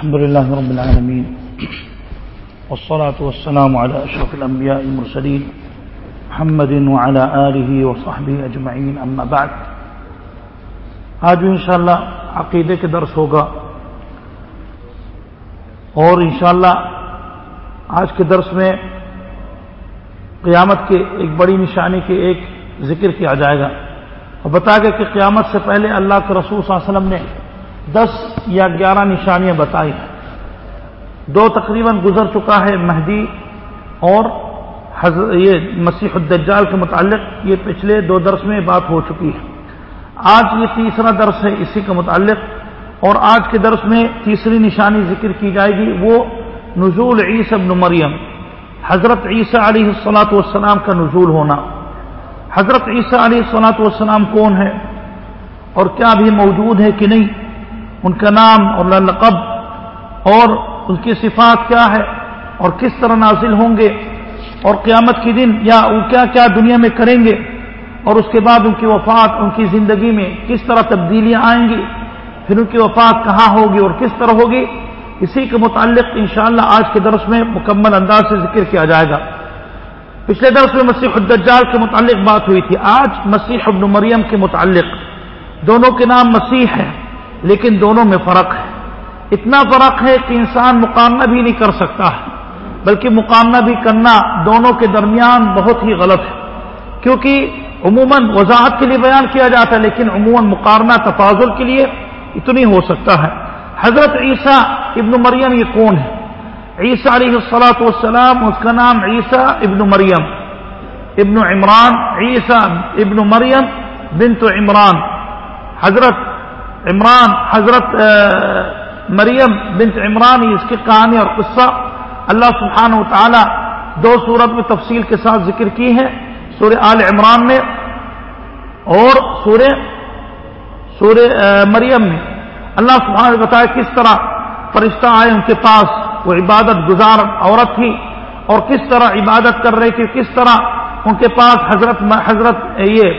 الحمد لله رب العالمين والصلاة والسلام على أشرف الأنبياء المرسلين محمد وعلى آله وصحبه أجمعين أما بعد آج انشاءاللہ عقیدے کے درس ہوگا اور انشاءاللہ آج کے درس میں قیامت کے ایک بڑی نشانی کے ایک ذکر کیا جائے گا اور بتا گیا کہ قیامت سے پہلے اللہ کے رسول صلی اللہ علیہ وسلم نے دس یا گیارہ نشانیاں بتائی دو تقریباً گزر چکا ہے مہدی اور یہ مسیح الدجال کے متعلق یہ پچھلے دو درس میں بات ہو چکی ہے۔ آج یہ تیسرا درس ہے اسی کے متعلق اور آج کے درس میں تیسری نشانی ذکر کی جائے گی، وہ نزول عیسی ابن مریم۔ حضرت عیسیٰ علیہ السلاۃ والسلام کا نزول ہونا۔ حضرت عیسیٰ علیہ السلاۃ والسلام کون ہے اور کیا بھی موجود ہے کہ نہیں؟ ان کا نام اور لقب اور ان کی صفات کیا ہے اور کس طرح نازل ہوں گے اور قیامت کے دن یا وہ کیا کیا دنیا میں کریں گے اور اس کے بعد ان کی وفات، ان کی زندگی میں کس طرح تبدیلیاں آئیں گی، پھر ان کی وفات کہاں ہوگی اور کس طرح ہوگی، اسی کے متعلق انشاءاللہ آج کے درس میں مکمل انداز سے ذکر کیا جائے گا۔ پچھلے درس میں مسیح الدجال کے متعلق بات ہوئی تھی، آج مسیح ابن مریم کے متعلق، دونوں کے نام مسیح ہے لیکن دونوں میں فرق ہے۔ اتنا فرق ہے کہ انسان مقامنہ بھی نہیں کر سکتا ہے، بلکہ مقامنہ بھی کرنا دونوں کے درمیان بہت ہی غلط ہے۔ کیونکہ عموماً وضاحت کے لیے بیان کیا جاتا ہے، لیکن عموماً مقابلہ تفاضل کے لیے اتنی ہو سکتا ہے۔ حضرت عیسیٰ ابن مریم یہ کون ہے؟ عیسیٰ علیہ السلاۃ والسلام، اس کا نام عیسیٰ ابن مریم۔ ابن عمران، عیسیٰ ابن مریم بنت عمران۔ حضرت عمران، حضرت مریم بنت عمران اس کی کہانی اور قصہ اللہ سبحانہ و تعالی دو صورت میں تفصیل کے ساتھ ذکر کی ہے سورہ آل عمران میں اور سورہ سورہ مریم میں۔ اللہ سبحانہ نے بتایا کس طرح فرشتہ آئے ان کے پاس؟ وہ عبادت گزار عورت تھی۔ اور کس طرح عبادت کر رہی تھی کس طرح ان کے پاس حضرت حضرت، یہ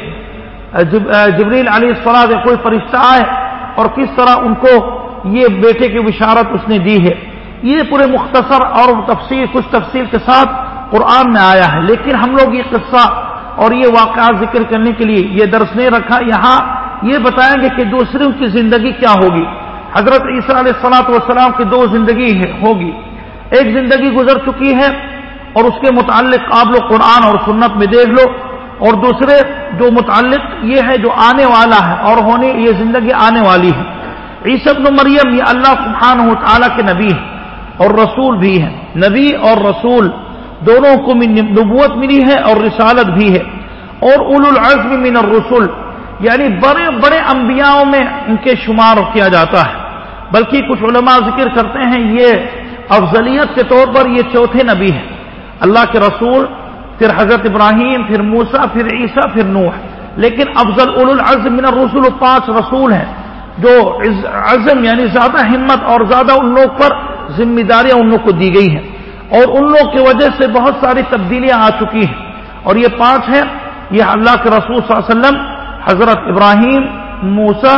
جبریل علی السلام کوئی فرشتہ آئے اور کس طرح ان کو یہ بیٹے کی بشارت اس نے دی ہے۔ یہ پورے مختصر اور تفصیل، کچھ تفصیل کے ساتھ قرآن میں آیا ہے۔ لیکن ہم لوگ یہ قصہ اور یہ واقعات ذکر کرنے کے لیے یہ درس نہیں رکھا۔ یہاں یہ بتائیں گے کہ دوسروں کی زندگی کیا ہوگی۔ حضرت عیسیٰ علیہ السلاط والسلام کی دو زندگی ہوگی۔ ایک زندگی گزر چکی ہے اور اس کے متعلق قابل قرآن اور سنت میں دیکھ لو۔ اور دوسرے جو متعلق یہ ہے جو آنے والا ہے اور ہونے یہ زندگی آنے والی ہے۔ عیسب مریم یہ اللہ سبحانہ و تعالیٰ کے نبی ہے اور رسول بھی ہے نبی اور رسول دونوں کو نبوت ملی ہے اور رسالت بھی ہے۔ اور اول العزم من الرسول یعنی بڑے بڑے انبیاؤں میں ان کے شمار کیا جاتا ہے۔ بلکہ کچھ علماء ذکر کرتے ہیں یہ افضلیت کے طور پر یہ چوتھے نبی ہیں۔ اللہ کے رسول پھر حضرت ابراہیم، پھر موسا پھر عیسیٰ، پھر نوح۔ لیکن افضل اول العزم من الرسول پانچ رسول ہیں جو عزم یعنی زیادہ ہمت اور زیادہ ان لوگ پر ذمہ داریاں ان لوگ کو دی گئی ہیں۔ اور ان لوگ کی وجہ سے بہت ساری تبدیلیاں آ چکی ہیں۔ اور یہ پانچ ہیں، یہ اللہ کے رسول صلی اللہ علیہ وسلم، حضرت ابراہیم موسا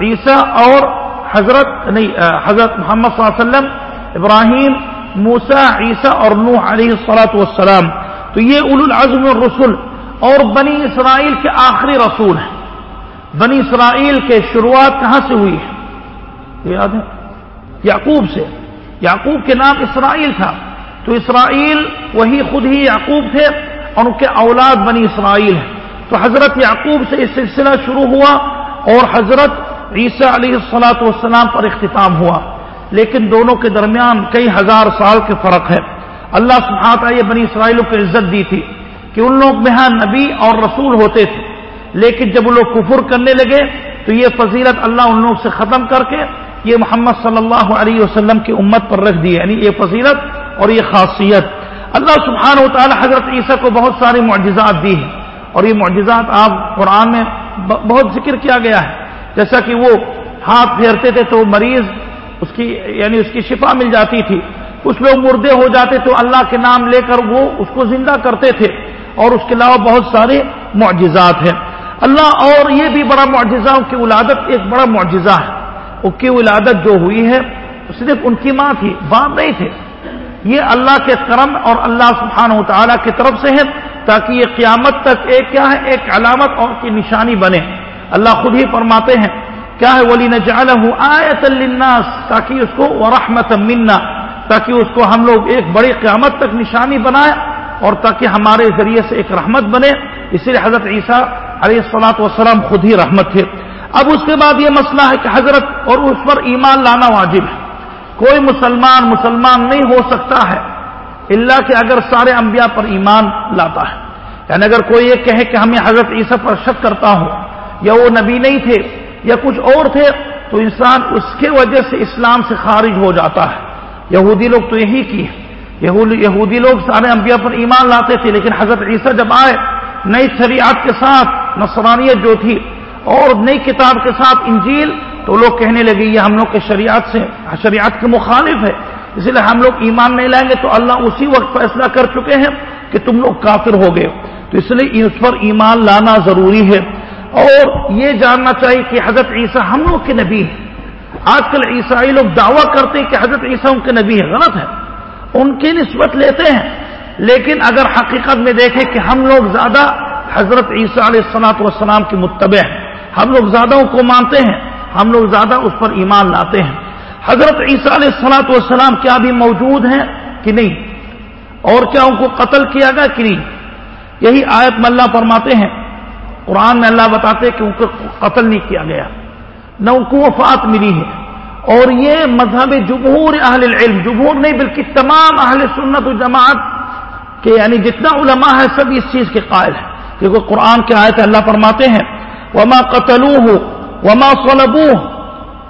عیسیٰ اور حضرت، نہیں حضرت محمد صلی اللہ علیہ وسلم، ابراہیم موسا عیسیٰ اور نوح علیہ السلاۃ والسلام۔ تو یہ اول العزم الرسول اور بنی اسرائیل کے آخری رسول ہیں۔ بنی اسرائیل کے شروعات کہاں سے ہوئی ہے یاد ہے؟ یعقوب سے۔ یعقوب کے نام اسرائیل تھا۔ تو اسرائیل وہی خود ہی یعقوب تھے اور ان کے اولاد بنی اسرائیل ہیں۔ تو حضرت یعقوب سے یہ سلسلہ شروع ہوا اور حضرت عیسیٰ علیہ السلاۃ والسلام پر اختتام ہوا۔ لیکن دونوں کے درمیان کئی ہزار سال کے فرق ہے۔ اللہ سبحانہ یہ بنی اسرائیلوں کو عزت دی تھی کہ ان لوگ میں ہاں نبی اور رسول ہوتے تھے۔ لیکن جب وہ لوگ کفر کرنے لگے تو یہ فضیلت اللہ ان لوگ سے ختم کر کے یہ محمد صلی اللہ علیہ وسلم کی امت پر رکھ دی یعنی یہ فضیلت اور یہ خاصیت۔ اللہ سبحانہ و تعالی حضرت عیسیٰ کو بہت سارے معجزات دی ہیں۔ اور یہ معجزات آپ قرآن میں بہت ذکر کیا گیا ہے۔ جیسا کہ وہ ہاتھ پھیرتے تھے تو مریض اس کی یعنی اس کی شفا مل جاتی تھی۔ کچھ لوگ مردے ہو جاتے تو اللہ کے نام لے کر وہ اس کو زندہ کرتے تھے اور اس کے علاوہ بہت سارے معجزات ہیں۔ اللہ اور یہ بھی بڑا معجزہ، ان کی ولادت ایک بڑا معجزہ ہے۔ اس کی ولادت جو ہوئی ہے، صرف ان کی ماں تھی، باپ نہیں تھے۔ یہ اللہ کے کرم اور اللہ سبحانہ و تعالیٰ کی طرف سے ہے تاکہ یہ قیامت تک ایک کیا ہے، ایک علامت اور کی نشانی بنے۔ اللہ خود ہی فرماتے ہیں، کیا ہے ولی آیت الناس تاکہ اس کو ورحمت منا۔ تاکہ اس کو ہم لوگ ایک بڑی قیامت تک نشانی بنائے اور تاکہ ہمارے ذریعے سے ایک رحمت بنے۔ اسی لیے حضرت عیسیٰ علیہ السلاۃ والسلام خود ہی رحمت تھے۔ اب اس کے بعد یہ مسئلہ ہے کہ حضرت اور اس پر ایمان لانا واجب ہے۔ کوئی مسلمان مسلمان نہیں ہو سکتا ہے اللہ کہ اگر سارے انبیاء پر ایمان لاتا ہے۔ یعنی اگر کوئی یہ کہے کہ ہمیں حضرت عیسیٰ پر شک کرتا ہوں یا وہ نبی نہیں تھے یا کچھ اور تھے تو انسان اس کے وجہ سے اسلام سے خارج ہو جاتا ہے۔ یہودی لوگ تو یہی کی یہودی لوگ سارے انبیاء پر ایمان لاتے تھے، لیکن حضرت عیسیٰ جب آئے، نئی شریعت کے ساتھ نصرانیت جو تھی اور نئی کتاب کے ساتھ انجیل، تو لوگ کہنے لگے، یہ ہم لوگ کے شریعت سے، شریعت کے مخالف ہے۔ اس لیے ہم لوگ ایمان نہیں لائیں گے، تو اللہ اسی وقت فیصلہ کر چکے ہیں کہ تم لوگ کافر ہو گئے تو اس لیے اس پر ایمان لانا ضروری ہے۔ اور یہ جاننا چاہیے کہ حضرت عیسیٰ ہم لوگ کے نبی ہیں۔ آج کل عیسائی لوگ دعویٰ کرتے ہیں کہ حضرت عیسیٰ ان کے نبی ہے غلط ہے۔ ان کی نسبت لیتے ہیں۔ لیکن اگر حقیقت میں دیکھیں کہ ہم لوگ زیادہ حضرت عیسیٰ علیہ السلاط والسلام کی متبع ہیں۔ ہم لوگ زیادہ ان کو مانتے ہیں۔ ہم لوگ زیادہ اس پر ایمان لاتے ہیں۔ حضرت عیسیٰ علیہ السلاط والسلام کیا بھی موجود ہیں کہ نہیں؟ اور کیا ان کو قتل کیا گیا کہ نہیں؟ یہی آیت میں اللہ فرماتے ہیں۔ قرآن میں اللہ بتاتے کہ ان کو قتل نہیں کیا گیا۔ نہ وفات ملی ہے۔ اور یہ مذہب جمہور اہل العلم، جمہور نہیں بلکہ تمام اہل سنت و جماعت کے یعنی جتنا علماء ہے سب اس چیز کے قائل ہیں۔ کیونکہ قرآن کے آیت اللہ فرماتے ہیں، وما قتلو ہو وما سلبو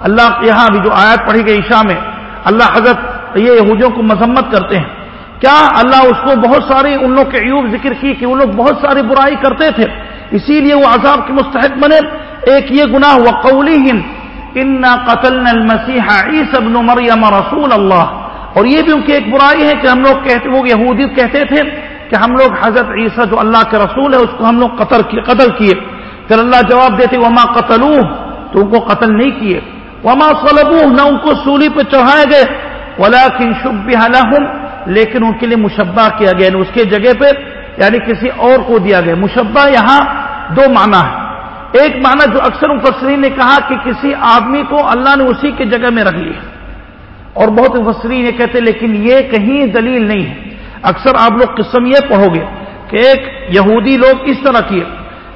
اللہ یہاں بھی جو آیت پڑھی گئی عشاء میں، اللہ حضرت یہ یہودیوں کو مذمت کرتے ہیں۔ کیا اللہ اس کو بہت ساری ان لوگ کے عیوب ذکر کی کہ وہ لوگ بہت ساری برائی کرتے تھے، اسی لیے وہ عذاب کے مستحق بنے۔ ایک یہ گناہ و قولی ان قتل المسیح عیسی ابن مریم رسول اللہ اور یہ بھی ان کی ایک برائی ہے کہ ہم لوگ کہتے، وہ یہودی کہتے تھے کہ ہم لوگ حضرت عیسیٰ جو اللہ کے رسول ہے، اس کو ہم لوگ قتل کیے قتل کیے۔ پھر اللہ جواب دیتے، وما قتل تو ان کو قتل نہیں کیے۔ وما صلبوہ نہ ان کو سولی پہ چڑھائے گئے۔ ولیکن شبہ لہم لیکن ان کے لیے مشبہ کیا گیا۔ یعنی اس کے جگہ پہ یعنی کسی اور کو دیا گیا۔ مشبہ یہاں دو معنی ہے ایک معنی جو اکثر مفسرین نے کہا کہ کسی آدمی کو اللہ نے اسی کی جگہ میں رکھ لیا۔ اور بہت مفسرین یہ کہتے لیکن یہ کہیں دلیل نہیں ہے۔ اکثر آپ لوگ قسم یہ پڑھو گے کہ ایک یہودی لوگ اس طرح کیے۔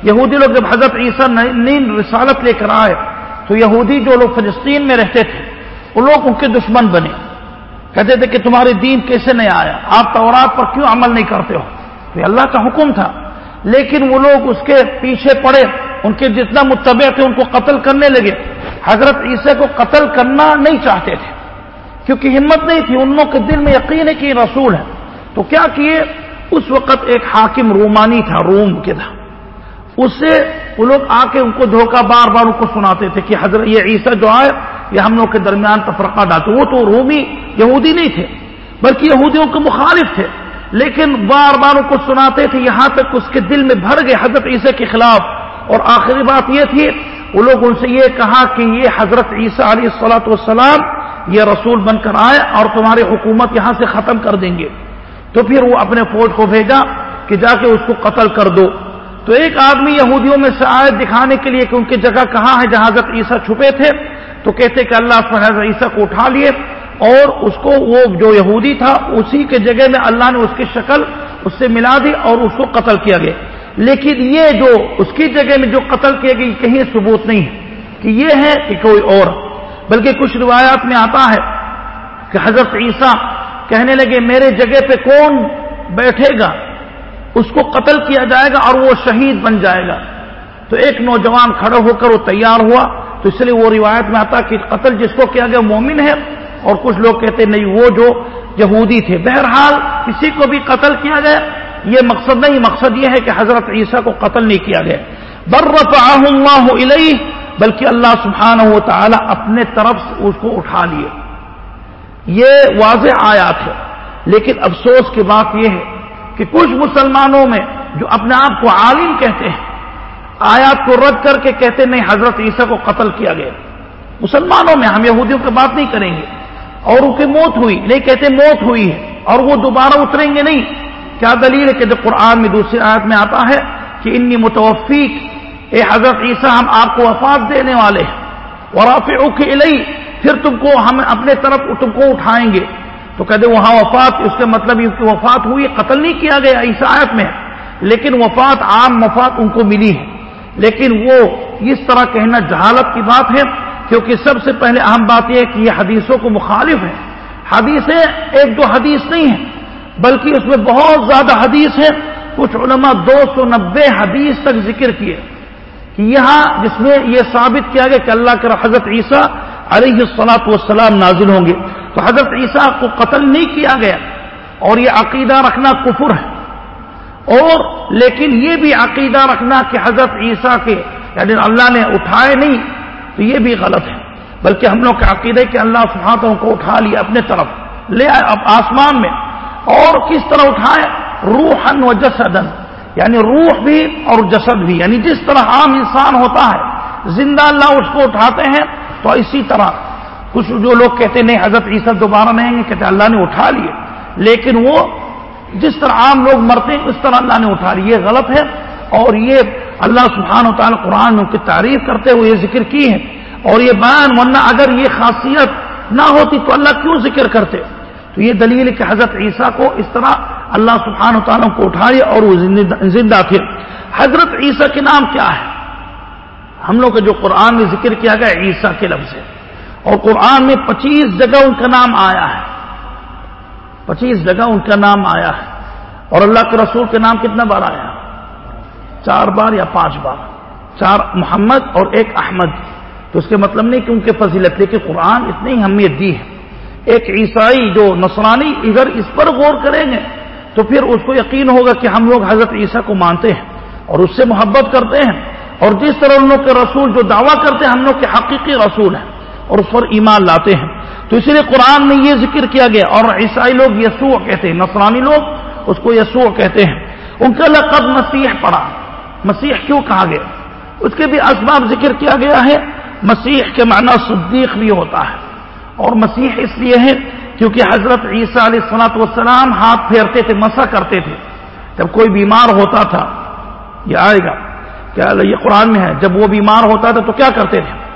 یہودی لوگ جب حضرت عیسیٰ نین رسالت لے کر آئے، تو یہودی جو لوگ فلسطین میں رہتے تھے وہ لوگ ان کے دشمن بنے۔ کہتے تھے کہ تمہارے دین کیسے نہیں آیا؟ آپ تورات پر کیوں عمل نہیں کرتے ہو؟ تو اللہ کا حکم تھا۔ لیکن وہ لوگ اس کے پیچھے پڑے۔ ان کے جتنا متبع تھے ان کو قتل کرنے لگے۔ حضرت عیسیٰ کو قتل کرنا نہیں چاہتے تھے۔ کیونکہ ہمت نہیں تھی، ان لوگوں کے دل میں یقین ہے کہ یہ رسول ہے تو کیا کیے؟ اس وقت ایک حاکم رومانی تھا، روم کے تھا۔ اس سے وہ لوگ آ کے ان کو دھوکہ بار بار ان کو سناتے تھے کہ حضرت یہ عیسیٰ جو آئے، یہ ہم لوگ کے درمیان تفرقہ ڈالتے۔ وہ تو رومی یہودی نہیں تھے، بلکہ یہودیوں کے مخالف تھے۔ لیکن بار بار ان کو سناتے تھے، یہاں تک اس کے دل میں بھر گئے۔ حضرت عیسیٰ کے خلاف اور آخری بات یہ تھی، وہ لوگ ان سے یہ کہا کہ یہ حضرت عیسیٰ علیہ السلاۃ والسلام یہ رسول بن کر آئے اور تمہاری حکومت یہاں سے ختم کر دیں گے۔ تو پھر وہ اپنے فوج کو بھیجا کہ جا کے اس کو قتل کر دو۔ تو ایک آدمی یہودیوں میں سے آئے دکھانے کے لیے کہ ان کی جگہ کہاں ہے جہاں حضرت عیسیٰ چھپے تھے۔ تو کہتے کہ اللہ حضرت عیسیٰ کو اٹھا لیے اور اس کو وہ جو یہودی تھا، اسی کے جگہ میں اللہ نے اس کی شکل اس سے ملا دی اور اس کو قتل کیا گیا۔ لیکن یہ جو اس کی جگہ میں جو قتل کیے گئی کہیں ثبوت نہیں ہے کہ یہ ہے کہ کوئی اور۔ بلکہ کچھ روایات میں آتا ہے کہ حضرت عیسیٰ کہنے لگے، میرے جگہ پہ کون بیٹھے گا؟ اس کو قتل کیا جائے گا اور وہ شہید بن جائے گا۔ تو ایک نوجوان کھڑا ہو کر وہ تیار ہوا۔ تو اس لیے وہ روایت میں آتا کہ قتل جس کو کیا گیا، مومن ہے۔ اور کچھ لوگ کہتے، نہیں، وہ جو یہودی تھے۔ بہرحال کسی کو بھی قتل کیا گیا یہ مقصد نہیں، مقصد یہ ہے کہ حضرت عیسیٰ کو قتل نہیں کیا گیا۔ برف اللہ علیہ بلکہ اللہ سبحانہ و تعالی اپنے طرف سے اس کو اٹھا لیے۔ یہ واضح آیات ہے، لیکن افسوس کی بات یہ ہے کہ کچھ مسلمانوں میں جو اپنے آپ کو عالم کہتے ہیں، آیات کو رد کر کے کہتے نہیں، حضرت عیسیٰ کو قتل کیا گیا۔ مسلمانوں میں ہم یہودیوں کی بات نہیں کریں گے۔ اور ان کی موت ہوئی، نہیں کہتے موت ہوئی ہے اور وہ دوبارہ اتریں گے نہیں۔ کیا دلیل ہے کہ جب قرآن میں دوسری آیت میں آتا ہے کہ انی متوفیق، اے حضرت عیسیٰ، ہم آپ کو وفات دینے والے ہیں۔ اور آپ پھر تم کو ہم اپنے طرف تم کو اٹھائیں گے۔ تو کہتے وہاں وفات، اس کے مطلب کی وفات ہوئی، قتل نہیں کیا گیا اس آیت میں۔ لیکن وفات عام وفات ان کو ملی ہے۔ لیکن وہ اس طرح کہنا جہالت کی بات ہے، کیونکہ سب سے پہلے اہم بات یہ ہے کہ یہ حدیثوں کو مخالف ہے۔ حدیثیں ایک دو حدیث نہیں ہیں۔ بلکہ اس میں بہت زیادہ حدیث ہے کچھ علماء دو سو نبے حدیث تک ذکر کیے۔ کہ یہاں جس میں یہ ثابت کیا گیا کہ اللہ کے حضرت عیسیٰ علیہ السلاط والسلام نازل ہوں گے۔ تو حضرت عیسیٰ کو قتل نہیں کیا گیا، اور یہ عقیدہ رکھنا کفر ہے۔ اور لیکن یہ بھی عقیدہ رکھنا کہ حضرت عیسیٰ کے یعنی اللہ نے اٹھائے نہیں، تو یہ بھی غلط ہے۔ بلکہ ہم لوگ کے عقیدے کہ اللہ سبحانہ کو اٹھا لیا اپنے طرف، لے آئے اب آسمان میں۔ اور کس طرح اٹھائے روحن و جسدن یعنی روح بھی اور جسد بھی. یعنی جس طرح عام انسان ہوتا ہے، زندہ اللہ اس کو اٹھاتے ہیں، تو اسی طرح کچھ جو لوگ کہتے نہیں، حضرت عیسیٰ دوبارہ نہیں گے، کہتے اللہ نے اٹھا لیے. لیکن وہ جس طرح عام لوگ مرتے ہیں، اس طرح اللہ نے اٹھا لی یہ غلط ہے. اور یہ اللہ سبحانہ و تعالیٰ قرآن میں ان کی تعریف کرتے ہوئے یہ ذکر کی ہے. اور یہ بیان، ورنہ اگر یہ خاصیت نہ ہوتی تو اللہ کیوں ذکر کرتے؟ تو یہ دلیل کہ حضرت عیسیٰ کو اس طرح اللہ سبحانہ تعالیٰ کو اٹھائے اور وہ زندہ تھے۔ حضرت عیسیٰ کے نام کیا ہے؟ ہم لوگ کا جو قرآن میں ذکر کیا گیا عیسیٰ کے لفظ ہے اور قرآن میں پچیس جگہ ان کا نام آیا ہے۔ پچیس جگہ ان کا نام آیا ہے۔ اور اللہ کے رسول کے نام کتنا بار آیا چار بار یا پانچ بار؟ چار محمد اور ایک احمد۔ تو اس کے مطلب نہیں کہ ان کے فضیلت، لیکن قرآن اتنی اہمیت دی ہے۔ ایک عیسائی جو نصرانی اگر اس پر غور کریں گے تو پھر اس کو یقین ہوگا کہ ہم لوگ حضرت عیسیٰ کو مانتے ہیں اور اس سے محبت کرتے ہیں اور جس طرح ان لوگ کے رسول جو دعویٰ کرتے ہیں، ہم لوگ کے حقیقی رسول ہیں اور اس پر ایمان لاتے ہیں۔ تو اس لیے قرآن میں یہ ذکر کیا گیا، اور عیسائی لوگ یسوع کہتے ہیں، نصرانی لوگ اس کو یسوع کہتے ہیں۔ ان کا لقب مسیح پڑا۔ مسیح کیوں کہا گیا؟ اس کے بھی اسباب ذکر کیا گیا ہے۔ مسیح کے معنی صدیق بھی ہوتا ہے۔ اور مسیح اس لیے ہے کیونکہ حضرت عیسیٰ علیہ السلاط والسلام ہاتھ پھیرتے تھے مسا کرتے تھے۔ جب کوئی بیمار ہوتا تھا، یہ آئے گا کیا یہ قرآن میں ہے، جب وہ بیمار ہوتا تھا تو کیا کرتے تھے؟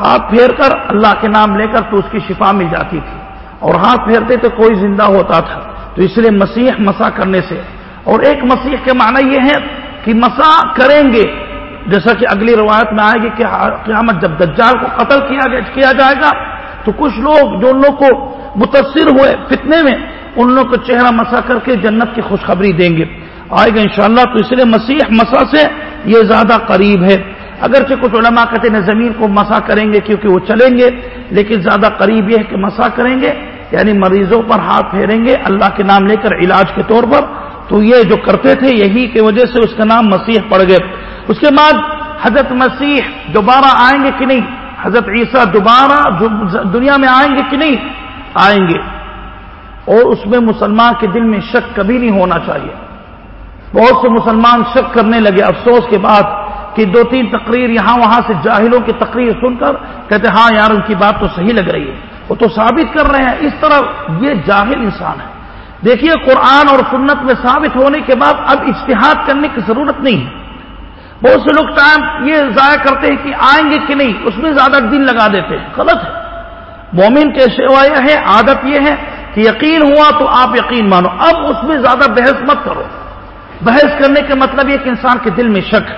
ہاتھ پھیر کر اللہ کے نام لے کر تو اس کی شفا مل جاتی تھی۔ اور ہاتھ پھیرتے تو کوئی زندہ ہوتا تھا۔ تو اس لیے مسیح مسا کرنے سے۔ اور ایک مسیح کے معنی یہ ہے کہ مسا کریں گے۔ جیسا کہ اگلی روایت میں آئے گی کہ قیامت جب دجال کو قتل کیا جائے گا تو کچھ لوگ جو ان لوگ کو متاثر ہوئے فتنے میں، ان لوگ کو چہرہ مسا کر کے جنت کی خوشخبری دیں گے۔ آئے گا انشاءاللہ، تو اس لیے مسیح مسا سے یہ زیادہ قریب ہے۔ اگرچہ کچھ علماء کہتے ہیں زمین کو مسا کریں گے کیونکہ وہ چلیں گے، لیکن زیادہ قریب یہ ہے کہ مسا کریں گے یعنی مریضوں پر ہاتھ پھیریں گے، اللہ کے نام لے کر علاج کے طور پر۔ تو یہ جو کرتے تھے، یہی کی وجہ سے اس کا نام مسیح پڑ گئے۔ اس کے بعد حضرت مسیح دوبارہ آئیں گے کہ نہیں؟ حضرت عیسیٰ دوبارہ دنیا میں آئیں گے کہ نہیں؟ آئیں گے۔ اور اس میں مسلمان کے دل میں شک کبھی نہیں ہونا چاہیے۔ بہت سے مسلمان شک کرنے لگے افسوس کے بعد کہ دو تین تقریر یہاں وہاں سے جاہلوں کی تقریر سن کر کہتے ہاں یار ان کی بات تو صحیح لگ رہی ہے۔ وہ تو ثابت کر رہے ہیں۔ اس طرح یہ جاہل انسان ہے۔ دیکھیے قرآن اور سنت میں ثابت ہونے کے بعد اب اشتہاد کرنے کی ضرورت نہیں ہے۔ بہت سے لوگ ٹائم یہ ضائع کرتے ہیں کہ آئیں گے کہ نہیں، اس میں زیادہ دن لگا دیتے ہیں۔ غلط ہے۔ مومن کے سوا یہ ہے عادت یہ ہے کہ یقین ہوا تو آپ یقین مانو۔ اب اس میں زیادہ بحث مت کرو۔ بحث کرنے کا مطلب یہ کہ انسان کے دل میں شک ہے۔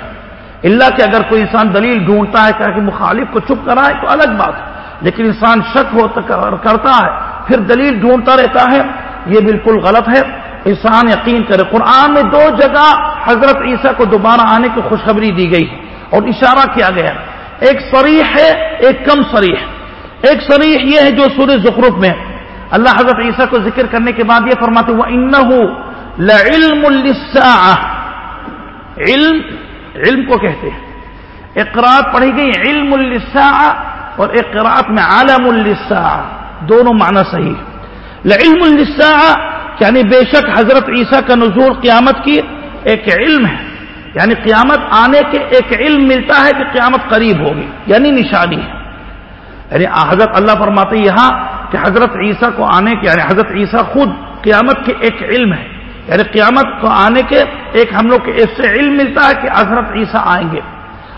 اللہ کہ اگر کوئی انسان دلیل ڈھونڈتا ہے کہ مخالف کو چپ کرائے تو الگ بات ہے۔ لیکن انسان شک ہوتا کرتا ہے، پھر دلیل ڈھونڈتا رہتا ہے، یہ بالکل غلط ہے۔ انسان یقین کرے، قرآن میں دو جگہ حضرت عیسیٰ کو دوبارہ آنے کی خوشخبری دی گئی اور اشارہ کیا گیا۔ ایک سریح ہے، ایک کم سریح ایک سریح یہ ہے جو سورج زخرف میں اللہ حضرت عیسیٰ کو ذکر کرنے کے بعد یہ فرماتے وہ ان لعلم علم علم کو کہتے ہیں۔ اقرات پڑھی گئی، علم الساعة اور اقرات میں عالم الساعة دونوں معنی صحیح۔ لعلم الساعة یعنی بے شک حضرت عیسیٰ کا نزول قیامت کی ایک علم ہے. یعنی قیامت آنے کے ایک علم ملتا ہے کہ قیامت قریب ہوگی. یعنی نشانی ہے. یعنی حضرت اللہ فرماتے یہاں کہ حضرت عیسیٰ کو آنے کے یعنی حضرت عیسیٰ خود قیامت کے ایک علم ہے. یعنی قیامت کو آنے کے ایک ہم لوگ اس سے علم ملتا ہے کہ حضرت عیسیٰ آئیں گے.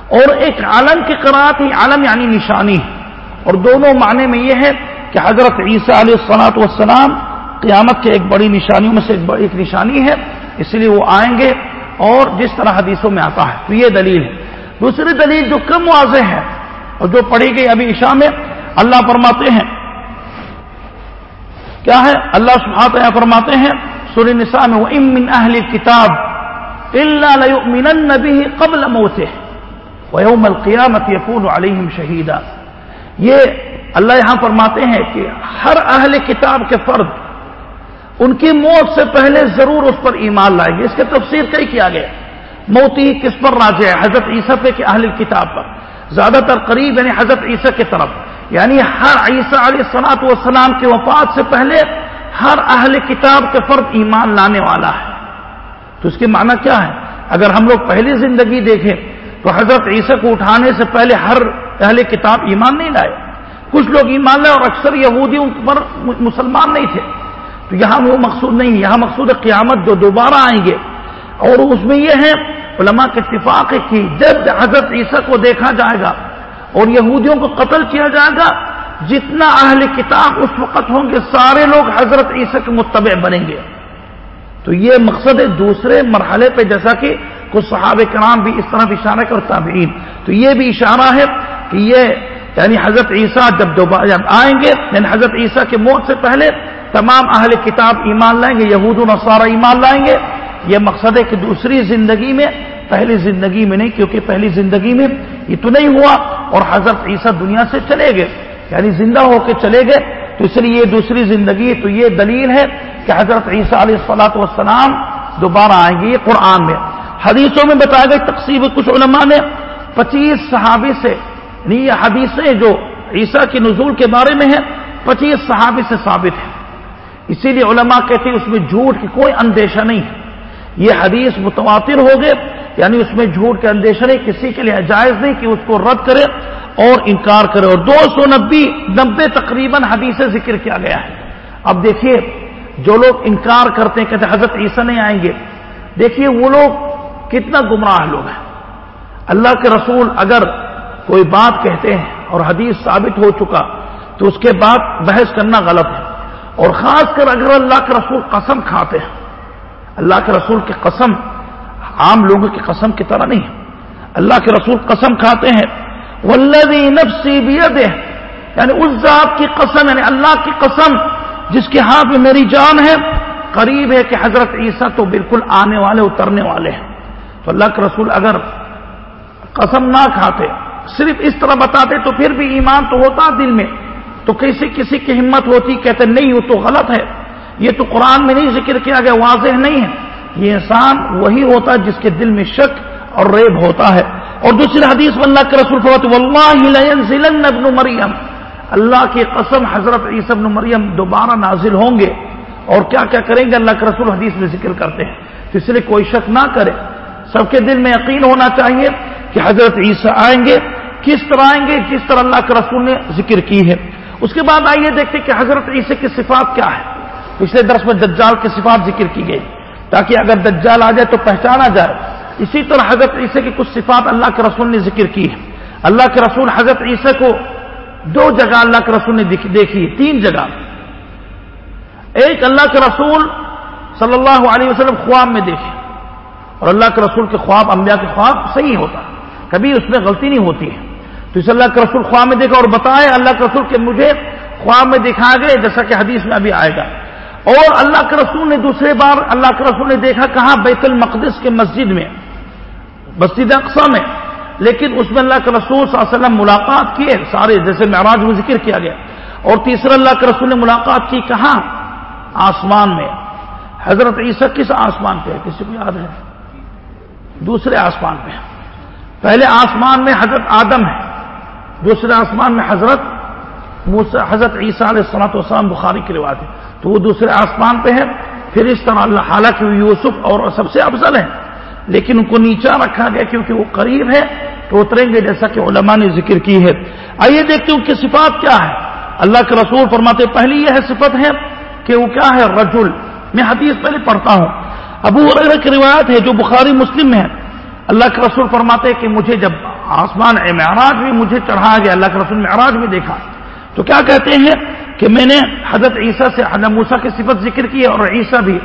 اور ایک عالم کی قرآت ہی عالم یعنی نشانی ہے. اور دونوں معنی میں یہ ہے کہ حضرت عیسیٰ علیہ السلاط والسلام قیامت کے ایک بڑی نشانیوں میں سے ایک ایک نشانی ہے، اس لیے وہ آئیں گے اور جس طرح حدیثوں میں آتا ہے۔ تو یہ دلیل ہے۔ دوسری دلیل جو کم واضح ہے اور جو پڑھی گئی ابھی عشاء میں، اللہ فرماتے ہیں۔ کیا ہے؟ اللہ سبحانہ فرماتے ہیں سوری نساء میں وہ امن اہل کتاب اللہ قبل موتے ویوم القیامت یقون علیہم شہیدہ یہ اللہ یہاں فرماتے ہیں کہ ہر اہل کتاب کے فرد ان کی موت سے پہلے ضرور اس پر ایمان لائے گی اس کے تفسیر کئی کیا گیا موتی کس پر راج ہے؟ حضرت عیسیٰ پہ کہ اہل کتاب پر۔ زیادہ تر قریب یعنی حضرت عیسیٰ کی طرف۔ یعنی ہر عیسیٰ علیہ صنعت والسلام کے وفات سے پہلے ہر اہل کتاب کے فرد ایمان لانے والا ہے۔ تو اس کے معنی کیا ہے؟ اگر ہم لوگ پہلی زندگی دیکھیں تو حضرت عیسیٰ کو اٹھانے سے پہلے ہر اہل کتاب ایمان نہیں لائے۔ کچھ لوگ ایمان لائے اور اکثر یہودی ان پر مسلمان نہیں تھے۔ تو یہاں وہ مقصود نہیں یہاں مقصود قیامت جو دوبارہ آئیں گے۔ اور اس میں یہ ہے علماء کے اتفاق کی جب حضرت عیسیٰ کو دیکھا جائے گا اور یہودیوں کو قتل کیا جائے گا، جتنا اہل کتاب اس وقت ہوں گے، سارے لوگ حضرت عیسیٰ کے متبع بنیں گے۔ تو یہ مقصد ہے دوسرے مرحلے پہ، جیسا کہ کچھ صحابہ کرام بھی اس طرح اشارہ کرتا بھی تو یہ بھی اشارہ ہے کہ یہ یعنی حضرت عیسیٰ جب دوبارہ جب آئیں گے یعنی حضرت عیسیٰ کے موت سے پہلے تمام اہل کتاب ایمان لائیں گے، یہود و ایمان لائیں گے۔ یہ مقصد ہے کہ دوسری زندگی میں، پہلی زندگی میں نہیں، کیونکہ پہلی زندگی میں یہ تو نہیں ہوا اور حضرت عیسیٰ دنیا سے چلے گئے۔ یعنی زندہ ہو کے چلے گئے۔ تو اس لیے یہ دوسری زندگی تو یہ دلیل ہے کہ حضرت عیسیٰ علیہ السلاۃ والسلام دوبارہ آئیں گے یہ قرآن میں۔ حدیثوں میں بتایا گیا تقسیم کچھ علماء نے پچیس صحابی سے یعنی یہ حدیثیں جو عیسیٰ کی نزول کے بارے میں ہیں، پچیس صحابی سے ثابت ہے اسی لیے علماء کہتے ہیں اس میں جھوٹ کی کوئی اندیشہ نہیں ہے۔ یہ حدیث متواتر ہو گئے یعنی اس میں جھوٹ کے اندیشہ نہیں، کسی کے لیے جائز نہیں کہ اس کو رد کرے اور انکار کرے۔ اور دو سو نبی، نبے تقریباً حدیث ذکر کیا گیا ہے۔ اب دیکھیے، جو لوگ انکار کرتے ہیں، کہتے ہیں حضرت عیسیٰ نہیں آئیں گے۔ دیکھیے، وہ لوگ کتنا گمراہ لوگ ہیں۔ اللہ کے رسول اگر کوئی بات کہتے ہیں اور حدیث ثابت ہو چکا تو اس کے بعد بحث کرنا غلط ہے۔ اور خاص کر اگر اللہ کے رسول قسم کھاتے ہیں، اللہ کے رسول کی قسم عام لوگوں کی قسم کی طرح نہیں ہے۔ اللہ کے رسول قسم کھاتے ہیں ولدی نفسی یعنی اس ذات کی قسم یعنی اللہ کی قسم جس کے ہاتھ میں میری جان ہے، قریب ہے کہ حضرت عیسیٰ تو بالکل آنے والے، اترنے والے ہیں۔ تو اللہ کے رسول اگر قسم نہ کھاتے، صرف اس طرح بتاتے تو پھر بھی ایمان تو ہوتا دل میں۔ تو کسی کسی کی ہمت ہوتی کہتے نہیں، وہ تو غلط ہے۔ یہ تو قرآن میں نہیں ذکر کیا گیا، واضح نہیں ہے۔ یہ انسان وہی ہوتا ہے جس کے دل میں شک اور ریب ہوتا ہے۔ اور دوسری حدیث میں اللہ کے رسول واللہ ابن مریم. اللہ کی قسم، حضرت عیسی ابن مریم دوبارہ نازل ہوں گے۔ اور کیا کیا کریں گے؟ اللہ کے رسول حدیث میں ذکر کرتے ہیں۔ اس لیے کوئی شک نہ کرے۔ سب کے دل میں یقین ہونا چاہیے کہ حضرت عیسیٰ آئیں گے، کس طرح آئیں گے کس طرح اللہ کے رسول نے ذکر کی ہے۔ اس کے بعد آئیے دیکھتے کہ حضرت عیسی کی صفات کیا ہے۔ پچھلے درس میں دجال کی صفات ذکر کی گئی۔ تاکہ اگر دجال آ جائے تو پہچانا جائے۔ اسی طرح حضرت عیسی کی کچھ صفات اللہ کے رسول نے ذکر کی ہے اللہ کے رسول حضرت عیسی کو دو جگہ اللہ کے رسول نے دیکھی تین جگہ۔ ایک اللہ کے رسول صلی اللہ علیہ وسلم خواب میں دیکھے۔ اور اللہ کے رسول کے خواب، انبیاء کے خواب صحیح ہوتا۔ کبھی اس میں غلطی نہیں ہوتی۔ ہے تو اس اللہ کے رسول خواب میں دیکھا اور بتائے، اللہ کے رسول کہ مجھے خواب میں دکھا گئے، جیسا کہ حدیث میں ابھی آئے گا۔ اور اللہ کے رسول نے دوسرے بار، اللہ کے رسول نے دیکھا کہاں؟ بیت المقدس کے مسجد میں، مسجد اقسا میں۔ لیکن اس میں اللہ کے رسول صلی اللہ علیہ وسلم ملاقات کیے، سارے جیسے معراج میں ذکر کیا گیا۔ اور تیسرا، اللہ کے رسول نے ملاقات کی کہاں؟ آسمان میں۔ حضرت عیسیٰ کس آسمان پہ ہے؟ کسی کو یاد ہے؟ دوسرے آسمان پہ۔ پہلے آسمان میں حضرت آدم ہے۔ دوسرے آسمان میں حضرت حضرت عیسیٰ علیہ السلاۃ والسلام بخاری کی روایت ہے۔ تو وہ دوسرے آسمان پہ ہے پھر اس طرح اللہ حالانکہ یوسف اور سب سے افضل ہے لیکن ان کو نیچا رکھا گیا کیونکہ وہ قریب ہے تو اتریں گے جیسا کہ علماء نے ذکر کی ہے۔ آئیے دیکھتے ہیں ان کی صفات کیا ہے اللہ کے رسول فرماتے پہلی یہ صفت ہے کہ وہ کیا ہے؟ رجل۔ میں حدیث پہلے پڑھتا ہوں۔ ابو کی روایت ہے جو بخاری مسلم میں ہے۔ اللہ کے رسول فرماتے کہ مجھے جب آسمان معراج میں مجھے چڑھا گیا، اللہ کے رسول معراج میں دیکھا۔ تو کیا کہتے ہیں کہ میں نے حضرت عیسیٰ سے موسا کی صفت ذکر کی اور عیسیٰ بھی۔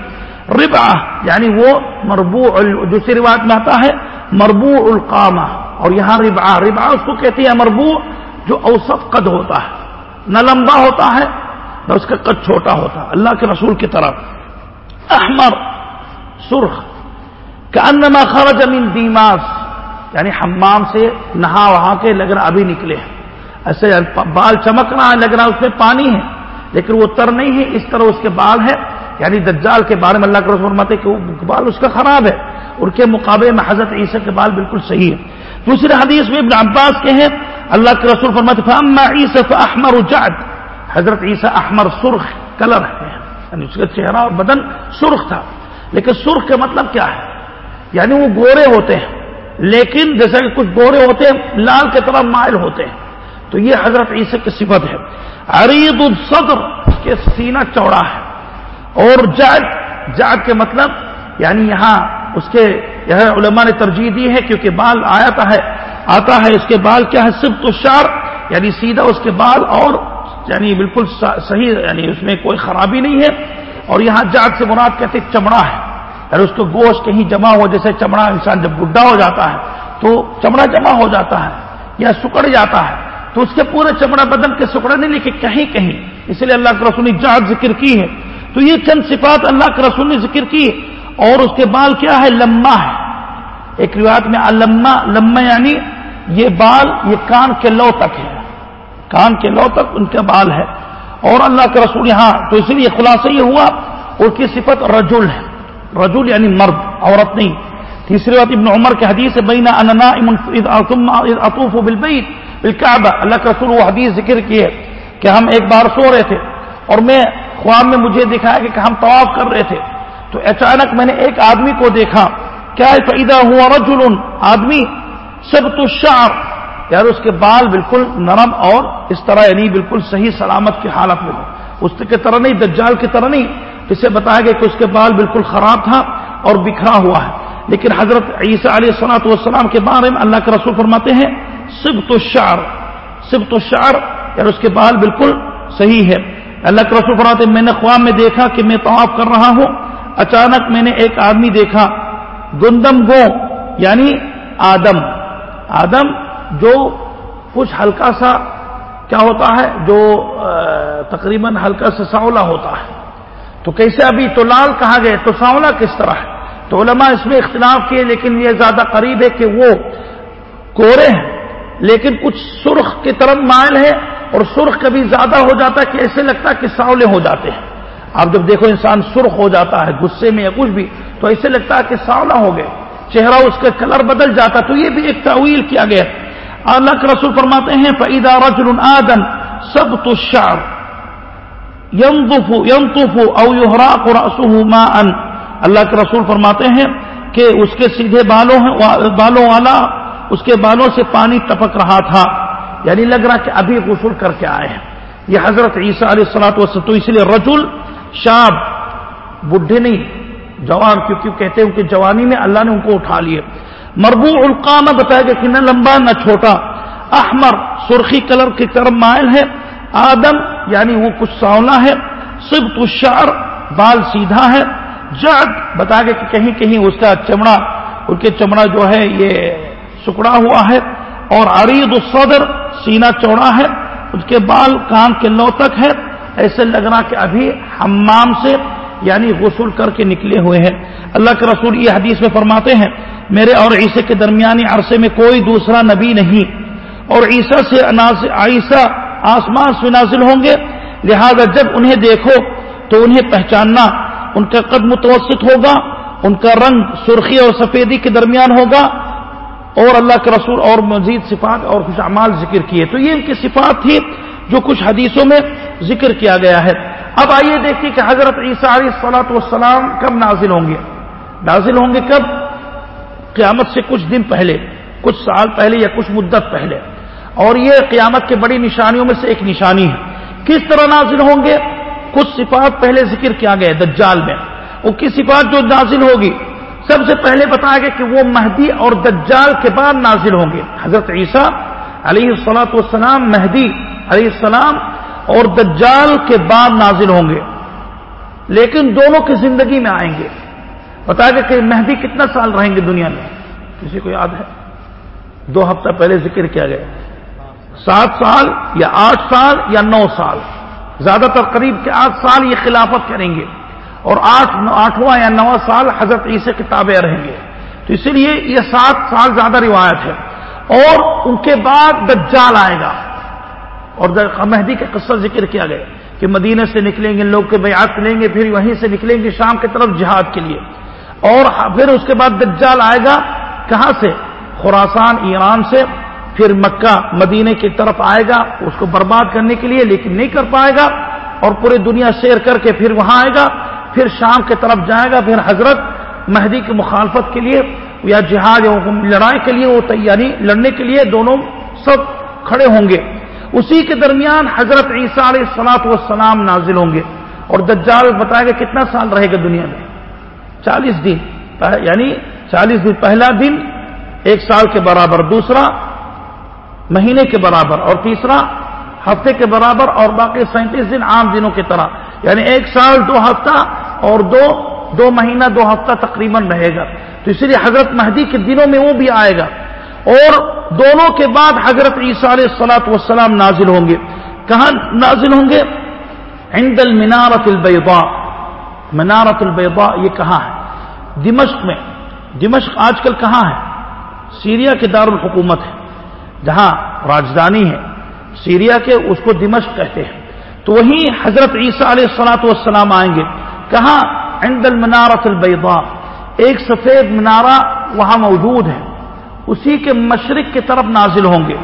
ربا یعنی وہ مربوع دوسری روایت میں آتا ہے، مربوع القامہ۔ اور یہاں ربا ربا اس کو کہتے ہیں مربوع، جو اوسط قد ہوتا ہے۔ نہ لمبا ہوتا ہے، نہ اس کا قد چھوٹا ہوتا ہے۔ اللہ کے رسول کی طرف۔ احمر، سرخ۔ کہ انما خرج من دیماس۔ یعنی حمام سے نہا وہا کے لگ رہا ابھی نکلے ایسے بال چمک رہا ہے، لگ رہا اس میں پانی ہے، لیکن وہ تر نہیں ہے، اس طرح اس کے بال ہے یعنی دجال کے بارے میں اللہ کے رسول فرماتے کہ وہ بال اس کا خراب ہے۔ ان کے مقابلے میں حضرت عیسیٰ کے بال بالکل صحیح ہے دوسرے حدیث میں ابن عباس کے ہیں، اللہ کے رسول فرماتے عیسیٰ احمر اجاد حضرت عیسیٰ احمر سرخ کلر ہے یعنی اس کا چہرہ اور بدن سرخ تھا۔ لیکن سرخ کا مطلب کیا ہے؟ یعنی وہ گورے ہوتے ہیں۔ لیکن جیسا کہ کچھ گورے ہوتے ہیں، لال کے طرف مائل ہوتے ہیں۔ تو یہ حضرت عیسی کی صفت ہے۔ عرید الصدر کے سینہ چوڑا ہے۔ اور جاگ جاگ کے مطلب یعنی یہاں اس کے یہ علماء نے ترجیح دی ہے، کیونکہ بال آتا ہے آتا ہے اس کے بال کیا ہے؟ صرف تو شار یعنی سیدھا اس کے بال اور یعنی بالکل صحیح یعنی اس میں کوئی خرابی نہیں ہے۔ اور یہاں جاگ سے مراد کہتے چمڑا ہے۔ یعنی اس کو گوشت کہیں جمع ہو، جیسے چمڑا انسان جب گڈا ہو جاتا ہے، تو چمڑا جمع ہو جاتا ہے یا سکڑ جاتا ہے، تو اس کے پورے چمڑا بدن کے سکڑے نہیں لکھے، کہیں کہیں۔ اس لیے اللہ کے رسول نے جات ذکر کی ہے۔ تو یہ چند صفات اللہ کے رسول نے ذکر کی اور اس کے بال کیا ہے؟ لمبا ہے۔ ایک روایت میں لما لما یعنی یہ بال، یہ کان کے لو تک ہے۔ کان کے لو تک ان کے بال ہے۔ اور اللہ کے رسول یہاں، تو اسی لیے خلاصہ یہ ہوا اس کی صفت رجل ہے۔ رجول یعنی مرد، عورت نہیں۔ تیسری بات، ابن عمر کے حدیث بینا اننا اطوف بالبیت بالکعبہ اللہ کا رسول وہ حدیث ذکر کی ہے کہ ہم ایک بار سو رہے تھے اور میں خواب میں مجھے دکھایا کہ ہم طواف کر رہے تھے۔ تو اچانک میں نے ایک آدمی کو دیکھا، کیا فیدا ہوا رجل، آدمی سب تو شعر یار، اس کے بال بالکل نرم اور اس طرح یعنی بالکل صحیح سلامت کی حالت میں ہو۔ اس کی طرح نہیں، دجال کی طرح نہیں۔ اسے بتایا گیا کہ اس کے بال بالکل خراب تھا اور بکھرا ہوا ہے۔ لیکن حضرت عیسیٰ علیہ السلاۃ والسلام کے بارے میں اللہ کے رسول فرماتے ہیں صبت الشعر صبت الشعر یار اس کے بال بالکل صحیح ہے۔ اللہ کے رسول فرماتے ہیں، میں نے خواب میں دیکھا کہ میں طواف کر رہا ہوں۔ اچانک میں نے ایک آدمی دیکھا، گندم گو یعنی آدم۔ آدم جو کچھ ہلکا سا کیا ہوتا ہے، جو تقریباً ہلکا سا ساولا ہوتا ہے۔ تو کیسے ابھی تو لال کہا گیا تو سانولا کس طرح ہے؟ تو علماء اس میں اختلاف کیے، لیکن یہ زیادہ قریب ہے کہ وہ کورے ہیں، لیکن کچھ سرخ کی طرف مائل ہے اور سرخ کبھی زیادہ ہو جاتا ہے کہ ایسے لگتا ہے کہ سانولے ہو جاتے ہیں۔ آپ جب دیکھو انسان سرخ ہو جاتا ہے، غصے میں یا کچھ بھی، تو ایسے لگتا ہے کہ سانولا ہو گئے، چہرہ اس کا کلر بدل جاتا تو یہ بھی ایک تعویل کیا گیا۔ اللہ کے رسول فرماتے ہیں فعیدہ رجل آدم سب تو شار او ماء اللہ کے رسول فرماتے ہیں کہ اس کے سیدھے بالوں بالوں والا اس کے بالوں سے پانی ٹپک رہا تھا۔ یعنی لگ رہا کہ ابھی غسل کر کے آئے ہیں۔ یہ حضرت عیسیٰ علیہ السلاۃ وسلم تو اس لیے رجل، شاب، بڈھے نہیں، جوان، کیونکہ کہتے ہیں کہ جوانی میں اللہ نے ان کو اٹھا لیے۔ مربوع القامہ، بتایا گیا کہ نہ لمبا نہ چھوٹا۔ احمر، سرخی کلر کی طرف مائل ہے۔ آدم یعنی وہ کچھ ساولا ہے صرف الشعر، بال سیدھا ہے۔ جد بتا گیا کہ کہیں کہیں اس کا چمڑا ان کے چمڑا جو ہے یہ سکڑا ہوا ہے۔ اور عرید الصدر، سینہ چوڑا ہے۔ اس کے بال کان کے لو تک ہے۔ ایسے لگ رہا کہ ابھی حمام سے یعنی غسل کر کے نکلے ہوئے ہیں۔ اللہ کے رسول یہ حدیث میں فرماتے ہیں، میرے اور عیسے کے درمیانی عرصے میں کوئی دوسرا نبی نہیں۔ اور عیسیٰ سے عیسیٰ آسمان سے نازل ہوں گے۔ لہذا جب انہیں دیکھو تو انہیں پہچاننا، ان کا قد متوسط ہوگا، ان کا رنگ سرخی اور سفیدی کے درمیان ہوگا۔ اور اللہ کے رسول اور مزید صفات اور کچھ اعمال ذکر کیے۔ تو یہ ان کی صفات تھی جو کچھ حدیثوں میں ذکر کیا گیا ہے۔ اب آئیے دیکھیے کہ حضرت عیسیٰ علیہ صلاحت والسلام کب نازل ہوں گے۔ نازل ہوں گے کب؟ قیامت سے کچھ دن پہلے، کچھ سال پہلے یا کچھ مدت پہلے۔ اور یہ قیامت کے بڑی نشانیوں میں سے ایک نشانی ہے۔ کس طرح نازل ہوں گے؟ کچھ صفات پہلے ذکر کیا گیا دجال میں۔ وہ کس صفات جو نازل ہوگی؟ سب سے پہلے بتایا گیا کہ وہ مہدی اور دجال کے بعد نازل ہوں گے۔ حضرت عیسیٰ علیہ السلاۃ والسلام مہدی علیہ السلام اور دجال کے بعد نازل ہوں گے۔ لیکن دونوں کی زندگی میں آئیں گے۔ بتایا گیا کہ مہدی کتنا سال رہیں گے دنیا میں؟ کسی کو یاد ہے؟ دو ہفتہ پہلے ذکر کیا گیا۔ سات سال یا آٹھ سال یا نو سال۔ زیادہ تر قریب کے آٹھ سال یہ خلافت کریں گے۔ اور آٹھ آٹھواں یا نواں سال حضرت عیسی کتابیں رہیں گے۔ تو اسی لیے یہ سات سال زیادہ روایت ہے۔ اور ان کے بعد دجال آئے گا۔ اور مہدی کا قصہ ذکر کیا گیا کہ مدینہ سے نکلیں گے، لوگ کے بیعت لیں گے، پھر وہیں سے نکلیں گے شام کی طرف جہاد کے لیے۔ اور پھر اس کے بعد دجال آئے گا کہاں سے؟ خوراسان ایران سے۔ پھر مکہ مدینے کی طرف آئے گا، اس کو برباد کرنے کے لیے، لیکن نہیں کر پائے گا، اور پوری دنیا سیر کر کے پھر وہاں آئے گا، پھر شام کی طرف جائے گا، پھر حضرت مہدی کی مخالفت کے لیے یا جہاد لڑائی کے لیے، وہ تیاری لڑنے کے لیے دونوں سب کھڑے ہوں گے۔ اسی کے درمیان حضرت عیسیٰ علیہ السلاط والسلام نازل ہوں گے، اور دجال بتائے گا کتنا سال رہے گا دنیا میں؟ چالیس دن یعنی چالیس دن، پہلا دن ایک سال کے برابر، دوسرا مہینے کے برابر اور تیسرا، ہفتے کے برابر اور باقی سینتیس دن عام دنوں کی طرح۔ یعنی ایک سال، دو ہفتہ اور دو دو مہینہ، دو ہفتہ تقریباً رہے گا۔ تو اس لیے حضرت مہدی کے دنوں میں وہ بھی آئے گا۔ اور دونوں کے بعد حضرت عیسیٰ علیہ السلاط والسلام نازل ہوں گے۔ کہاں نازل ہوں گے؟ عند المنارت البیضاء۔ منارت البیضاء یہ کہاں ہے؟ دمشق میں۔ دمشق آج کل کہاں ہے؟ سیریا کے دارالحکومت ہے۔ جہاں راجدھانی ہے، سیریا کے اس کو دمشق کہتے ہیں۔ تو وہی حضرت عیسیٰ علیہ السلاۃ والسلام آئیں گے۔ کہاں؟ عند المنارت البیضاء۔ ایک سفید منارہ وہاں موجود ہے۔ اسی کے مشرق کی طرف نازل ہوں گے۔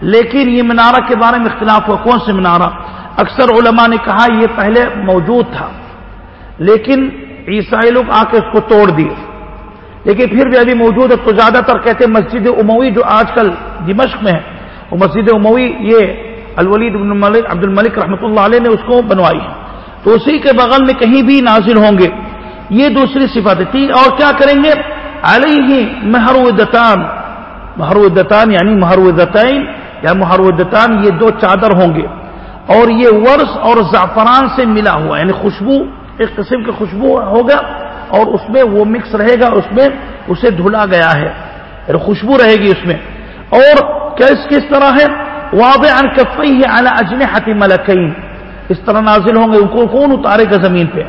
لیکن یہ منارہ کے بارے میں اختلاف ہوا۔ کون سے منارہ؟ اکثر علماء نے کہا یہ پہلے موجود تھا۔ لیکن عیسائی لوگ آ کے اس کو توڑ دیے۔ لیکن پھر بھی ابھی موجود ہے تو زیادہ تر کہتے ہیں مسجد اموی جو آج کل دمشق میں ہے۔ وہ مسجد اموی یہ الولید بن ملک عبد الملک رحمۃ اللہ علیہ نے اس کو بنوائی ہے۔ تو اسی کے بغل میں کہیں بھی نازل ہوں گے۔ یہ دوسری صفات تھی اور کیا کریں گے؟ علیہ محرودتان محرودتان یعنی محرودتین یا محرودتان یہ دو چادر ہوں گے۔ اور یہ ورس اور زعفران سے ملا ہوا یعنی خوشبو، ایک قسم کی خوشبو ہوگا۔ اور اس میں وہ مکس رہے گا، اس میں اسے دھلا گیا ہے۔ خوشبو رہے گی اس میں۔ اور کس کس طرح ہے؟ واب ان کفئی ہے اجن حتی ملکین۔ اس طرح نازل ہوں گے۔ ان کو کون اتارے گا زمین پہ؟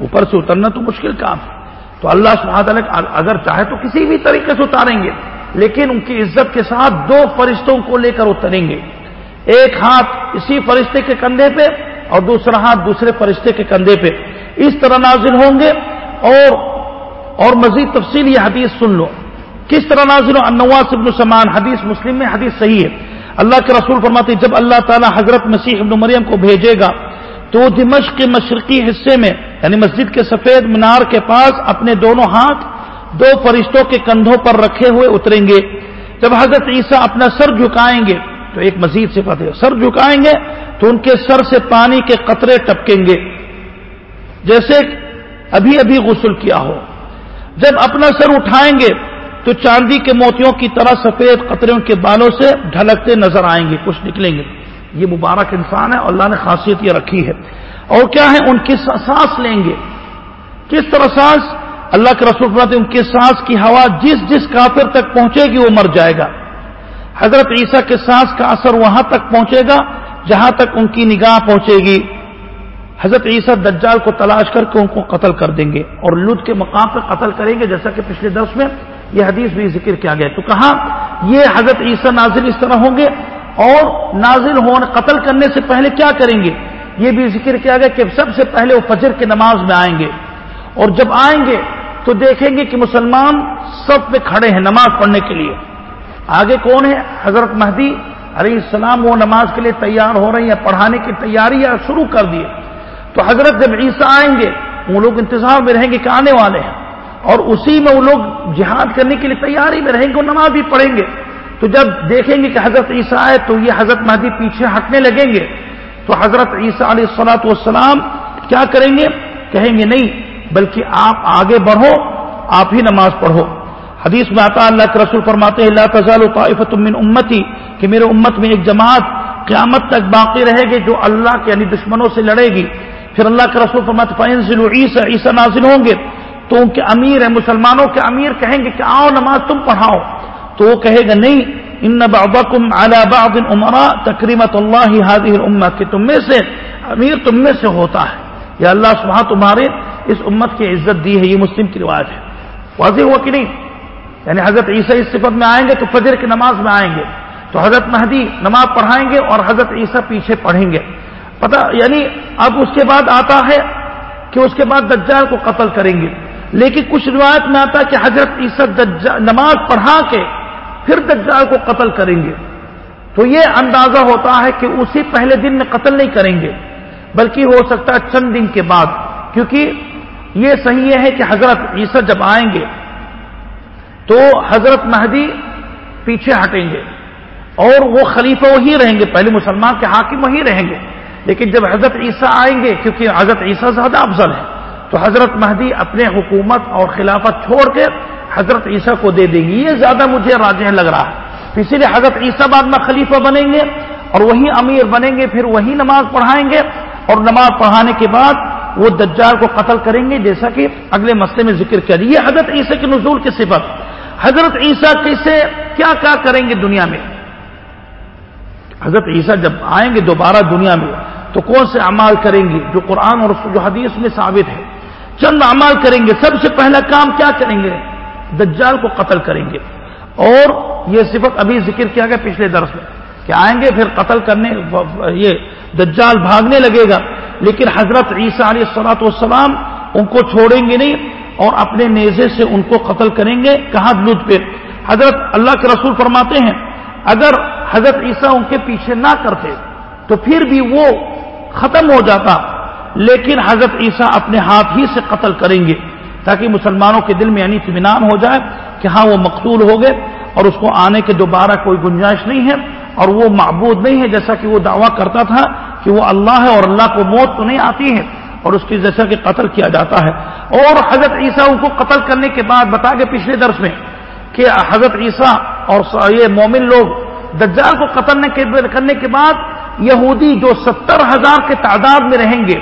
اوپر سے اترنا تو مشکل کام۔ ہے تو اللہ تعالی اگر چاہے تو کسی بھی طریقے سے اتاریں گے۔ لیکن ان کی عزت کے ساتھ دو فرشتوں کو لے کر اتریں گے۔ ایک ہاتھ اسی فرشتے کے کندھے پہ اور دوسرا ہاتھ دوسرے فرشتے کے کندھے پہ۔ اس طرح نازل ہوں گے۔ اور اور مزید تفصیل یہ حدیث سن لو۔ کس طرح نازل نواز ابن سمان حدیث مسلم میں، حدیث صحیح ہے۔ اللہ کے رسول فرماتے جب اللہ تعالیٰ حضرت مسیح ابن مریم کو بھیجے گا، تو دمشق کے مشرقی حصے میں یعنی مسجد کے سفید مینار کے پاس اپنے دونوں ہاتھ دو فرشتوں کے کندھوں پر رکھے ہوئے اتریں گے۔ جب حضرت عیسیٰ اپنا سر جھکائیں گے، تو ایک مزید سے ہے، سر جھکائیں گے تو ان کے سر سے پانی کے قطرے ٹپکیں گے۔ جیسے ابھی ابھی غسل کیا ہو۔ جب اپنا سر اٹھائیں گے تو چاندی کے موتیوں کی طرح سفید قطرے ان کے بالوں سے ڈھلکتے نظر آئیں گے، کچھ نکلیں گے۔ یہ مبارک انسان ہے، اللہ نے خاصیت یہ رکھی ہے۔ اور کیا ہے؟ ان کی سانس لیں گے۔ کس طرح سانس؟ اللہ کے رسول فرماتے ان کی سانس کی ہوا جس جس کافر تک پہنچے گی وہ مر جائے گا۔ حضرت عیسیٰ کے سانس کا اثر وہاں تک پہنچے گا، جہاں تک ان کی نگاہ پہنچے گی۔ حضرت عیسیٰ دجال کو تلاش کر کے ان کو قتل کر دیں گے اور لد کے مقام پہ قتل کریں گے، جیسا کہ پچھلے درس میں یہ حدیث بھی ذکر کیا گیا۔ تو کہا، یہ حضرت عیسیٰ نازل اس طرح ہوں گے اور نازل ہونے قتل کرنے سے پہلے کیا کریں گے؟ یہ بھی ذکر کیا گیا کہ سب سے پہلے وہ فجر کی نماز میں آئیں گے۔ اور جب آئیں گے تو دیکھیں گے کہ مسلمان سب پہ کھڑے ہیں نماز پڑھنے کے لیے۔ آگے کون ہے؟ حضرت مہدی علیہ السلام وہ نماز کے لیے تیار ہو رہے ہیں، پڑھانے کی تیاری یا شروع کر دیے۔ تو حضرت جب عیسیٰ آئیں گے، وہ لوگ انتظار میں رہیں گے کہ آنے والے ہیں۔ اور اسی میں وہ لوگ جہاد کرنے کے لیے تیاری میں رہیں گے اور نماز بھی پڑھیں گے۔ تو جب دیکھیں گے کہ حضرت عیسیٰ آئے تو یہ حضرت مہدی پیچھے ہٹنے لگیں گے۔ تو حضرت عیسیٰ علیہ السلاۃ والسلام کیا کریں گے؟ کہیں گے نہیں، بلکہ آپ آگے بڑھو، آپ ہی نماز پڑھو۔ حدیث میں آتا اللہ کے رسول فرماتے ہیں اللہ تزال طائفۃ من امتی، کہ میرے امت میں ایک جماعت قیامت تک باقی رہے گی جو اللہ کے یعنی دشمنوں سے لڑے گی۔ پھر اللہ کے رسول فرماتے فینزل عیسیٰ عیسیٰ نازل ہوں گے۔ تو ان کے امیر ہیں، مسلمانوں کے امیر کہیں گے کہ آؤ نماز تم پڑھاؤ۔ تو وہ کہے گا، نہیں ان بعضکم علی بعض عمرا تکریمت اللہ هذه الامه کہ تم میں سے امیر تم میں سے ہوتا ہے۔ یا اللہ سبحانہ تمہارے اس امت کی عزت دی ہے، یہ مسلم کی رواج ہے۔ واضح ہوا کہ نہیں؟ یعنی حضرت عیسیٰ اس صفت میں آئیں گے تو فجر کی نماز میں آئیں گے۔ تو حضرت مہدی نماز پڑھائیں گے اور حضرت عیسیٰ پیچھے پڑھیں گے۔ پتہ یعنی اب اس کے بعد آتا ہے کہ اس کے بعد دجال کو قتل کریں گے۔ لیکن کچھ روایت میں آتا ہے کہ حضرت عیسیٰ نماز پڑھا کے پھر دجال کو قتل کریں گے۔ تو یہ اندازہ ہوتا ہے کہ اسی پہلے دن میں قتل نہیں کریں گے، بلکہ ہو سکتا ہے چند دن کے بعد۔ کیونکہ یہ صحیح ہے کہ حضرت عیسیٰ جب آئیں گے تو حضرت مہدی پیچھے ہٹیں گے اور وہ خلیفہ وہی رہیں گے، پہلے مسلمان کے حاکم وہی رہیں گے۔ لیکن جب حضرت عیسیٰ آئیں گے، کیونکہ حضرت عیسیٰ زیادہ افضل ہے تو حضرت مہدی اپنے حکومت اور خلافت چھوڑ کے حضرت عیسیٰ کو دے دیں گے۔ یہ زیادہ مجھے راجہ لگ رہا ہے۔ اسی لیے حضرت عیسیٰ بعد میں خلیفہ بنیں گے اور وہی امیر بنیں گے، پھر وہی نماز پڑھائیں گے اور نماز پڑھانے کے بعد وہ دجال کو قتل کریں گے۔ جیسا کہ اگلے مسئلے میں ذکر کیا۔ یہ حضرت عیسیٰ کے نزول کی صفت۔ حضرت عیسیٰ کیسے، کیا کیا کریں گے دنیا میں؟ حضرت عیسیٰ جب آئیں گے دوبارہ دنیا میں تو کون سے اعمال کریں گے؟ جو قرآن اور جو حدیث میں ثابت ہے۔ چند اعمال کریں گے۔ سب سے پہلا کام کیا کریں گے؟ دجال کو قتل کریں گے۔ اور یہ صفت ابھی ذکر کیا گیا پچھلے درس میں کہ آئیں گے پھر قتل کرنے، یہ دجال بھاگنے لگے گا۔ لیکن حضرت عیسیٰ علیہ السلاۃ والسلام ان کو چھوڑیں گے نہیں اور اپنے نیزے سے ان کو قتل کریں گے۔ کہاں لط پہ؟ حضرت اللہ کے رسول فرماتے ہیں، اگر حضرت عیسیٰ ان کے پیچھے نہ کرتے تو پھر بھی وہ ختم ہو جاتا لیکن حضرت عیسیٰ اپنے ہاتھ ہی سے قتل کریں گے تاکہ مسلمانوں کے دل میں یعنی اطمینان ہو جائے کہ ہاں وہ مقتول ہو گئے اور اس کو آنے کے دوبارہ کوئی گنجائش نہیں ہے اور وہ معبود نہیں ہے جیسا کہ وہ دعویٰ کرتا تھا کہ وہ اللہ ہے اور اللہ کو موت تو نہیں آتی ہے اور اس کی جیسا کہ قتل کیا جاتا ہے اور حضرت عیسیٰ ان کو قتل کرنے کے بعد بتا گئے پچھلے درس میں کہ حضرت عیسیٰ اور یہ مومن لوگ دجال کو قتل کرنے کے بعد یہودی جو ستر ہزار کے تعداد میں رہیں گے،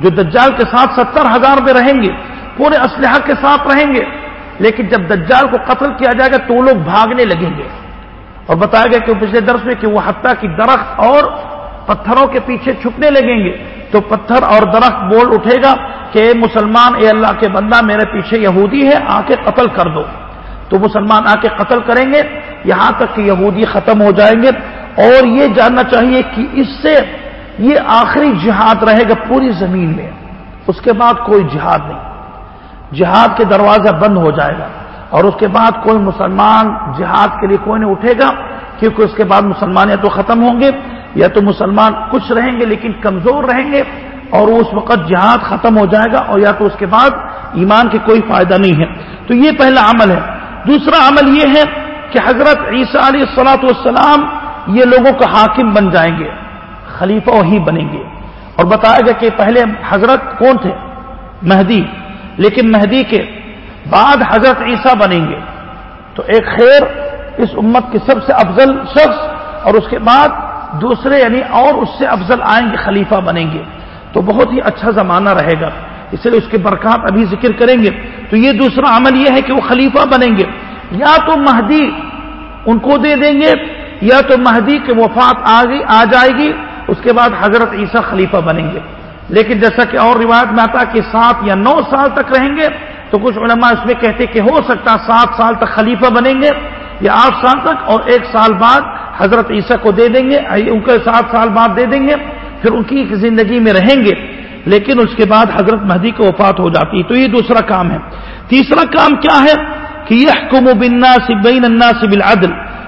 جو دجال کے ساتھ ستر ہزار میں رہیں گے، پورے اسلحہ کے ساتھ رہیں گے، لیکن جب دجال کو قتل کیا جائے گا تو وہ لوگ بھاگنے لگیں گے۔ اور بتایا گیا کہ پچھلے درس میں کہ وہ حتیٰ کی درخت اور پتھروں کے پیچھے چھپنے لگیں گے۔ تو پتھر اور درخت بول اٹھے گا کہ اے مسلمان، اے اللہ کے بندہ، میرے پیچھے یہودی ہے آ کے قتل کر دو۔ تو مسلمان آ کے قتل کریں گے، یہاں تک کہ یہودی ختم ہو جائیں گے۔ اور یہ جاننا چاہیے کہ اس سے یہ آخری جہاد رہے گا پوری زمین میں۔ اس کے بعد کوئی جہاد نہیں۔ جہاد کے دروازہ بند ہو جائے گا۔ اور اس کے بعد کوئی مسلمان جہاد کے لیے کوئی نہیں اٹھے گا، کیونکہ اس کے بعد مسلمان یا تو ختم ہوں گے یا تو مسلمان کچھ رہیں گے لیکن کمزور رہیں گے اور اس وقت جہاد ختم ہو جائے گا اور یا تو اس کے بعد ایمان کے کوئی فائدہ نہیں ہے۔ تو یہ پہلا عمل ہے۔ دوسرا عمل یہ ہے کہ حضرت عیسیٰ علیہ السلاۃ والسلام یہ لوگوں کا حاکم بن جائیں گے، خلیفہ ہی بنیں گے۔ اور بتایا گیا کہ پہلے حضرت کون تھے؟ مہدی۔ لیکن مہدی کے بعد حضرت عیسیٰ بنیں گے۔ تو ایک خیر اس امت کے سب سے افضل شخص اور اس کے بعد دوسرے یعنی اور اس سے افضل آئیں گے، خلیفہ بنیں گے۔ تو بہت ہی اچھا زمانہ رہے گا۔ اس لیے اس کے برکات ابھی ذکر کریں گے۔ تو یہ دوسرا عمل یہ ہے کہ وہ خلیفہ بنیں گے۔ یا تو مہدی ان کو دے دیں گے یا تو مہدی کے وفات آ جائے گی، اس کے بعد حضرت عیسیٰ خلیفہ بنیں گے۔ لیکن جیسا کہ اور روایت میں آتا کہ سات یا نو سال تک رہیں گے، تو کچھ علماء اس میں کہتے کہ ہو سکتا سات سال تک خلیفہ بنیں گے یا آٹھ سال تک اور ایک سال بعد حضرت عیسیٰ کو دے دیں گے ان کے سات سال بعد دے دیں گے، پھر ان کی زندگی میں رہیں گے۔ لیکن اس کے بعد حضرت مہدی کو وفات ہو جاتی ہے۔ تو یہ دوسرا کام ہے۔ تیسرا کام کیا ہے؟ کہ یہ کم و بننا بین انا سب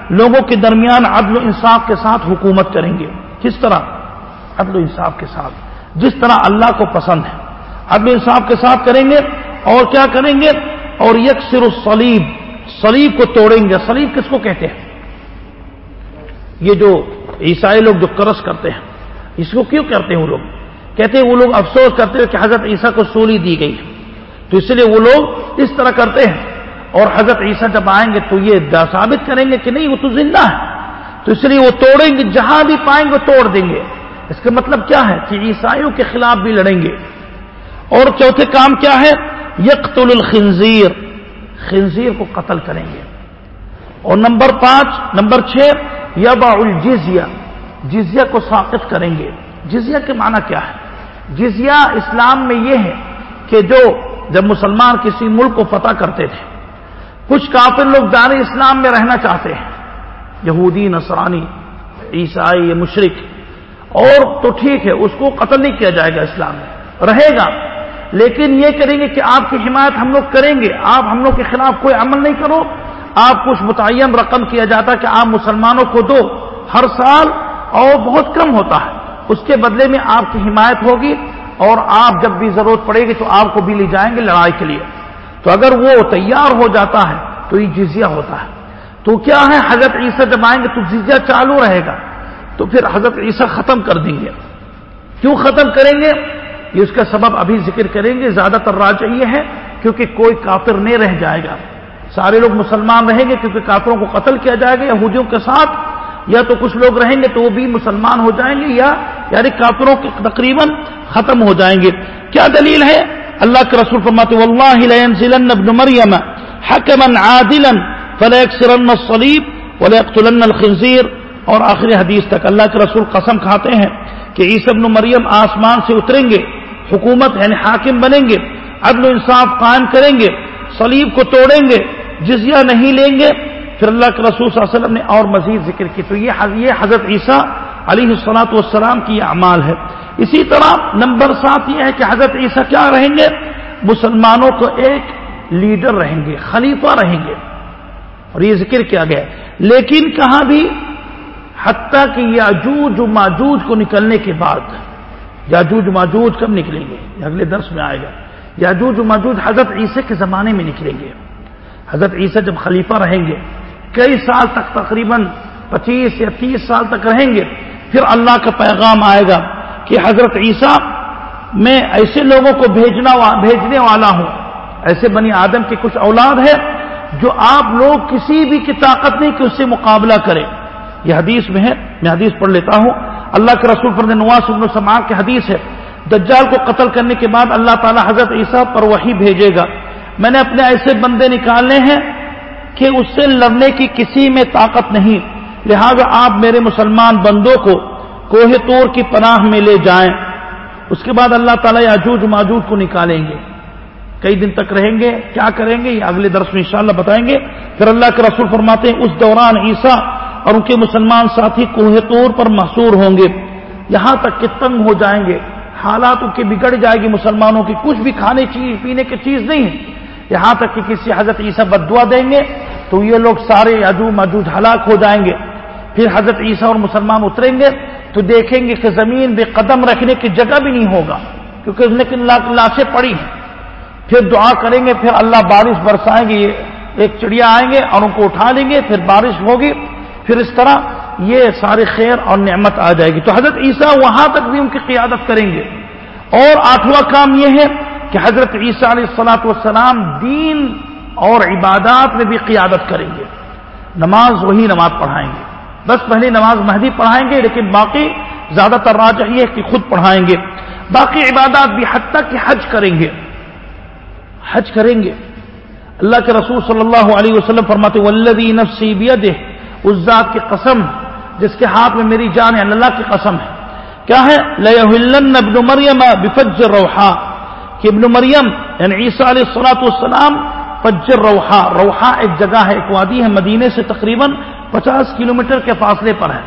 لوگوں کے درمیان عدل و انصاف کے ساتھ حکومت کریں گے۔ کس طرح؟ عدل و انصاف کے ساتھ۔ جس طرح اللہ کو پسند ہے۔ عدل انصاف کے ساتھ کریں گے اور کیا کریں گے؟ اور یک سر سلیب سلیب کو توڑیں گے۔ سلیب کس کو کہتے ہیں؟ یہ جو عیسائی لوگ جو کرس کرتے ہیں، اس کو کیوں کرتے ہیں وہ لوگ؟ کہتے ہیں وہ لوگ افسوس کرتے ہیں کہ حضرت عیسیٰ کو سولی دی گئی تو اس لیے وہ لوگ اس طرح کرتے ہیں۔ اور حضرت عیسیٰ جب آئیں گے تو یہ ثابت کریں گے کہ نہیں، وہ تو زندہ ہے۔ تو اس لیے وہ توڑیں گے، جہاں بھی پائیں گے توڑ دیں گے۔ اس کا مطلب کیا ہے؟ کہ عیسائیوں کے خلاف بھی لڑیں گے۔ اور چوتھے کام کیا ہے؟ یقتل الخنزیر۔ خنزیر کو قتل کریں گے۔ اور نمبر پانچ، نمبر چھ یبا الجزیہ۔ جزیہ کو ساقف کریں گے۔ جزیہ کے معنی کیا ہے؟ جزیہ اسلام میں یہ ہے کہ جو جب مسلمان کسی ملک کو فتح کرتے تھے کچھ کافر لوگ دار اسلام میں رہنا چاہتے ہیں۔ یہودی، نصرانی، عیسائی مشرق اور تو ٹھیک ہے، اس کو قتل نہیں کیا جائے گا اسلام میں۔ رہے گا۔ لیکن یہ کریں گے کہ آپ کی حمایت ہم لوگ کریں گے۔ آپ ہم لوگ کے خلاف کوئی عمل نہیں کرو۔ آپ کچھ متعین رقم کیا جاتا کہ آپ مسلمانوں کو دو۔ ہر سال اور بہت کم ہوتا ہے۔ اس کے بدلے میں آپ کی حمایت ہوگی اور آپ جب بھی ضرورت پڑے گی تو آپ کو بھی لے جائیں گے لڑائی کے لیے۔ تو اگر وہ تیار ہو جاتا ہے تو یہ جزیہ ہوتا ہے۔ تو کیا ہے؟ حضرت عیسیٰ جب آئیں گے تو جزیہ چالو رہے گا۔ تو پھر حضرت عیسیٰ ختم کر دیں گے۔ کیوں ختم کریں گے؟ یہ اس کا سبب ابھی ذکر کریں گے۔ زیادہ تر راج یہ ہے، کیونکہ کوئی کافر نہیں رہ جائے گا۔ سارے لوگ مسلمان رہیں گے کیونکہ کافروں کو قتل کیا جائے گا، یہودیوں کے ساتھ۔ یا تو کچھ لوگ رہیں گے تو وہ بھی مسلمان ہو جائیں گے، یا یعنی کافروں کے تقریباً ختم ہو جائیں گے۔ کیا دلیل ہے؟ اللہ کے رسول فرماتے واللہ ابن مریم حکما عادلا فلا يكسرن الصليب ولا يقتلن الخنزير اور آخری حدیث تک اللہ کے رسول قسم کھاتے ہیں کہ عیسی ابن مریم آسمان سے اتریں گے، حکومت یعنی حاکم بنیں گے، عدل و انصاف قائم کریں گے، صلیب کو توڑیں گے، جزیہ نہیں لیں گے۔ پھر اللہ کے رسول صلی اللہ علیہ وسلم نے اور مزید ذکر کی۔ تو یہ حضرت عیسیٰ علیہ السلاۃ والسلام کی یہ اعمال ہے۔ اسی طرح نمبر سات یہ ہے کہ حضرت عیسیٰ کیا رہیں گے؟ مسلمانوں کو ایک لیڈر رہیں گے، خلیفہ رہیں گے۔ اور یہ ذکر کیا گیا۔ لیکن کہاں بھی؟ حتیٰ کہ یاجوج ماجوج کو نکلنے کے بعد۔ یاجوج ماجوج کب نکلیں گے؟ اگلے درس میں آئے گا۔ یاجوج ماجوج حضرت عیسیٰ کے زمانے میں نکلیں گے۔ حضرت عیسیٰ جب خلیفہ رہیں گے، کئی سال تک تقریباً پچیس یا تیس سال تک رہیں گے۔ پھر اللہ کا پیغام آئے گا کہ حضرت عیسیٰ، میں ایسے لوگوں کو بھیجنا بھیجنے والا ہوں۔ ایسے بنی آدم کی کچھ اولاد ہے جو آپ لوگ کسی بھی کی طاقت نہیں کہ اس سے مقابلہ کرے یہ حدیث میں ہے، میں حدیث پڑھ لیتا ہوں۔ اللہ کے رسول پر نواز ابن سما کی حدیث ہے۔ دجال کو قتل کرنے کے بعد اللہ تعالیٰ حضرت عیسیٰ پر وہی بھیجے گا۔ میں نے اپنے ایسے بندے نکالنے ہیں کہ اس سے لڑنے کی کسی میں طاقت نہیں۔ لہذا آپ میرے مسلمان بندوں کو کوہ طور کی پناہ میں لے جائیں۔ اس کے بعد اللہ تعالیٰ یاجوج ماجوج کو نکالیں گے۔ کئی دن تک رہیں گے، کیا کریں گے؟ یہ اگلے درس میں انشاءاللہ بتائیں گے۔ پھر اللہ کے رسول فرماتے ہیں، اس دوران عیسیٰ اور ان کے مسلمان ساتھی کوہ طور پر محصور ہوں گے۔ یہاں تک کہ تنگ ہو جائیں گے۔ حالات ان کے بگڑ جائے گی، مسلمانوں کی کچھ بھی کھانے چیز، پینے کی چیز نہیں ہے۔ یہاں تک کہ کسی حضرت عیسیٰ بدعا دیں گے تو یہ لوگ سارے یاجو ماجوج ہلاک ہو جائیں گے۔ پھر حضرت عیسیٰ اور مسلمان اتریں گے تو دیکھیں گے کہ زمین بے قدم رکھنے کی جگہ بھی نہیں ہوگا، کیونکہ لیکن لاشیں پڑی ہیں۔ پھر دعا کریں گے، پھر اللہ بارش برسائیں گے ایک چڑیا آئیں گے، اور ان کو اٹھا لیں گے، پھر بارش ہوگی۔ پھر اس طرح یہ سارے خیر اور نعمت آ جائے گی۔ تو حضرت عیسیٰ وہاں تک بھی ان کی قیادت کریں گے۔ اور آٹھواں کام یہ ہے کہ حضرت عیسیٰ علیہ السلاۃ والسلام دین اور عبادات میں بھی قیادت کریں گے۔ نماز وہی نماز پڑھائیں گے۔ بس پہلی نماز مہدی پڑھائیں گے، لیکن باقی زیادہ تر راہ چاہیے کہ خود پڑھائیں گے۔ باقی عبادات بھی حد تک کہ حج کریں گے۔ حج کریں گے۔ اللہ کے رسول صلی اللہ علیہ وسلم فرماتے ولدی نفسی بیدہ، اس ذات کی قسم جس کے ہاتھ میں میری جان ہے، اللہ کی قسم ہے۔ کیا ہے؟ لَيَهُلَّنَّ ابن مریم بفجر روحا کہ ابن مریم یعنی عیسیٰ علیہ السلاۃ والسلام فجر روحا روحا ایک جگہ ہے، ایک وادی ہے مدینے سے تقریباً پچاس کلومیٹر کے فاصلے پر ہے۔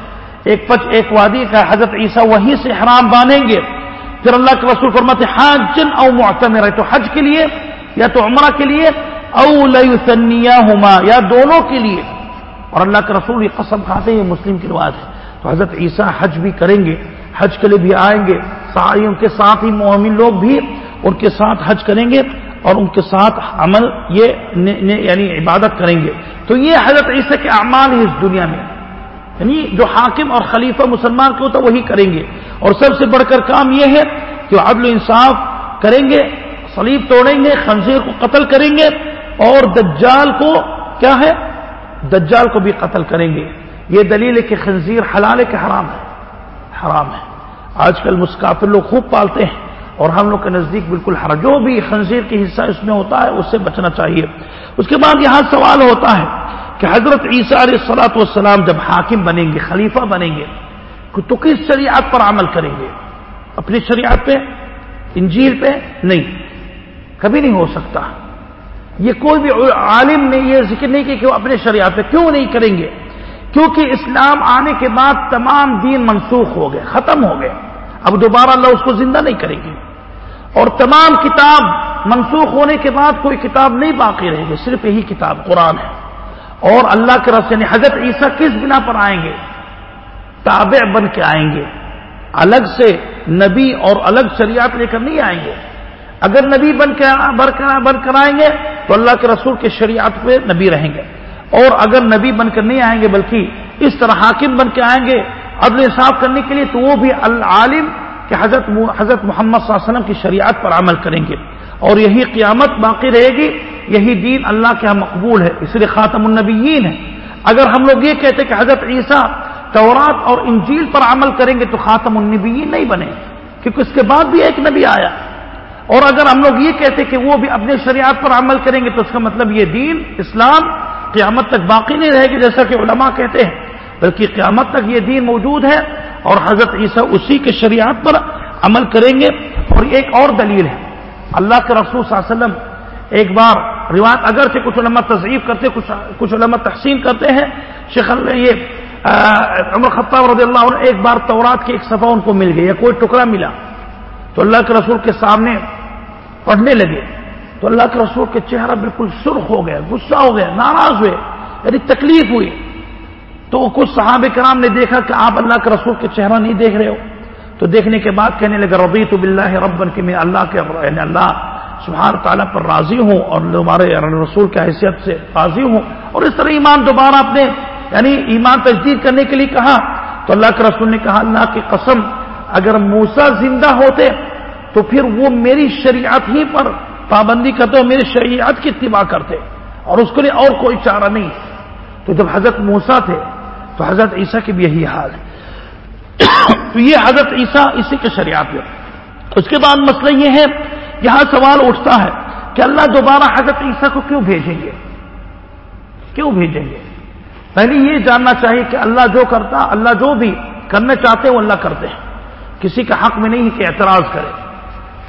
ایک پچ، ایک وادی کا حضرت عیسیٰ وہیں سے حرام باندھیں گے۔ پھر اللہ کے رسول فرماتے حاج او معتمر ہے تو حج کے لیے یا تو عمرہ کے لیے، او ہما یا دونوں کے لیے۔ اور اللہ کے رسول یہ قسم کھاتے ہیں مسلم کی روایت ہے۔ تو حضرت عیسیٰ حج بھی کریں گے، حج کے لیے بھی آئیں گے۔ ان کے ساتھ ہی مومن لوگ بھی، ان کے ساتھ حج کریں گے۔ اور ان کے ساتھ عمل یہ یعنی عبادت کریں گے۔ تو یہ حضرت عیسیٰ کے اعمال ہی اس دنیا میں۔ یعنی جو حاکم اور خلیفہ مسلمان کے ہوتا وہی کریں گے۔ اور سب سے بڑھ کر کام یہ ہے کہ عدل و انصاف کریں گے سلیب توڑیں گے، خنزیر کو قتل کریں گے اور دجال کو کیا ہے؟ دجال کو بھی قتل کریں گے۔ یہ دلیل ہے کہ خنزیر حلال ہے کہ حرام ہے۔ حرام ہے۔ آج کل مسکافر لوگ خوب پالتے ہیں۔ اور ہم لوگ کے نزدیک بالکل ہر جو بھی خنزیر کی حصہ اس میں ہوتا ہے، اس سے بچنا چاہیے۔ اس کے بعد یہاں سوال ہوتا ہے کہ حضرت عیسیٰ علیہ سلاۃ والسلام جب حاکم بنیں گے، خلیفہ بنیں گے، تو کس شریعت پر عمل کریں گے؟ اپنی شریعت پہ؟ انجیل پہ؟ نہیں۔ کبھی نہیں ہو سکتا۔ یہ کوئی بھی عالم نے یہ ذکر نہیں کیا کہ وہ اپنے شریعت پہ کیوں نہیں کریں گے؟ کیونکہ اسلام آنے کے بعد تمام دین منسوخ ہو گئے، ختم ہو گئے۔ اب دوبارہ اللہ اس کو زندہ نہیں کریں گے۔ اور تمام کتاب منسوخ ہونے کے بعد کوئی کتاب نہیں باقی رہے گی، صرف یہی کتاب، قرآن ہے۔ اور اللہ کے رس یعنی حضرت عیسیٰ کس بنا پر آئیں گے؟ تابع بن کے آئیں گے۔ الگ سے نبی اور الگ شریعت لے کر نہیں آئیں گے۔ اگر نبی بن کے بن کر آئیں گے تو اللہ کے رسول کے شریعت پہ نبی رہیں گے۔ اور اگر نبی بن کر نہیں آئیں گے بلکہ اس طرح حاکم بن کے آئیں گے، عدل انصاف کرنے کے لیے، تو وہ بھی العالم کہ حضرت حضرت محمد صلی اللہ علیہ وسلم کی شریعت پر عمل کریں گے اور یہی قیامت باقی رہے گی، یہی دین اللہ کے یہاں مقبول ہے، اس لیے خاتم النبیین ہے۔ اگر ہم لوگ یہ کہتے کہ حضرت عیسیٰ تورات اور انجیل پر عمل کریں گے تو خاتم النبیین نہیں بنے، کیونکہ اس کے بعد بھی ایک نبی آیا۔ اور اگر ہم لوگ یہ کہتے کہ وہ بھی اپنے شریعت پر عمل کریں گے تو اس کا مطلب یہ دین اسلام قیامت تک باقی نہیں رہے گی، جیسا کہ علماء کہتے ہیں۔ بلکہ قیامت تک یہ دین موجود ہے اور حضرت عیسیٰ اسی کے شریعت پر عمل کریں گے اور ایک اور دلیل ہے۔ اللہ کے رسول صلی اللہ علیہ وسلم ایک بار روایت اگر سے کچھ علماء تضعیف کرتے، کچھ کچھ علماء تحسین کرتے ہیں، شیخ یہ عمر خطاب رضی اللہ عنہ ایک بار تورات کی ایک صفحہ ان کو مل گئی، یا کوئی ٹکڑا ملا۔ تو اللہ کے رسول کے سامنے پڑھنے لگے۔ تو اللہ کے رسول کے چہرہ بالکل سرخ ہو گیا، غصہ ہو گیا، ناراض ہوئے یعنی تکلیف ہوئی۔ تو کچھ صحابہ کرام نے دیکھا کہ آپ اللہ کے رسول کے چہرہ نہیں دیکھ رہے ہو۔ تو دیکھنے کے بعد کہنے لگا ربی تو بلّہ ربن، کہ میں اللہ کے یعنی اللہ سبحان تعالیٰ پر راضی ہوں اور تمہارے یعنی رسول کی حیثیت سے راضی ہوں۔ اور اس طرح ایمان دوبارہ اپنے یعنی ایمان تجدید کرنے کے لیے کہا۔ تو اللہ کے رسول نے کہا، اللہ کی قسم، اگر موسا زندہ ہوتے تو پھر وہ میری شریعت ہی پر پابندی کرتے اور میری شریعت کی اتباع کرتے اور اس کے لیے اور کوئی چارہ نہیں۔ تو جب حضرت موسا تھے تو حضرت عیسیٰ کی بھی یہی حال ہے۔ تو یہ حضرت عیسیٰ اسی کے شریعت میں۔ اس کے بعد مسئلہ یہ ہے، یہاں سوال اٹھتا ہے کہ اللہ دوبارہ حضرت عیسیٰ کو کیوں بھیجیں گے؟ کیوں بھیجیں گے؟ پہلے یہ جاننا چاہیے کہ اللہ جو کرتا، اللہ جو بھی کرنا چاہتے ہیں وہ اللہ کرتے ہیں۔ کسی کے حق میں نہیں کہ اعتراض کرے۔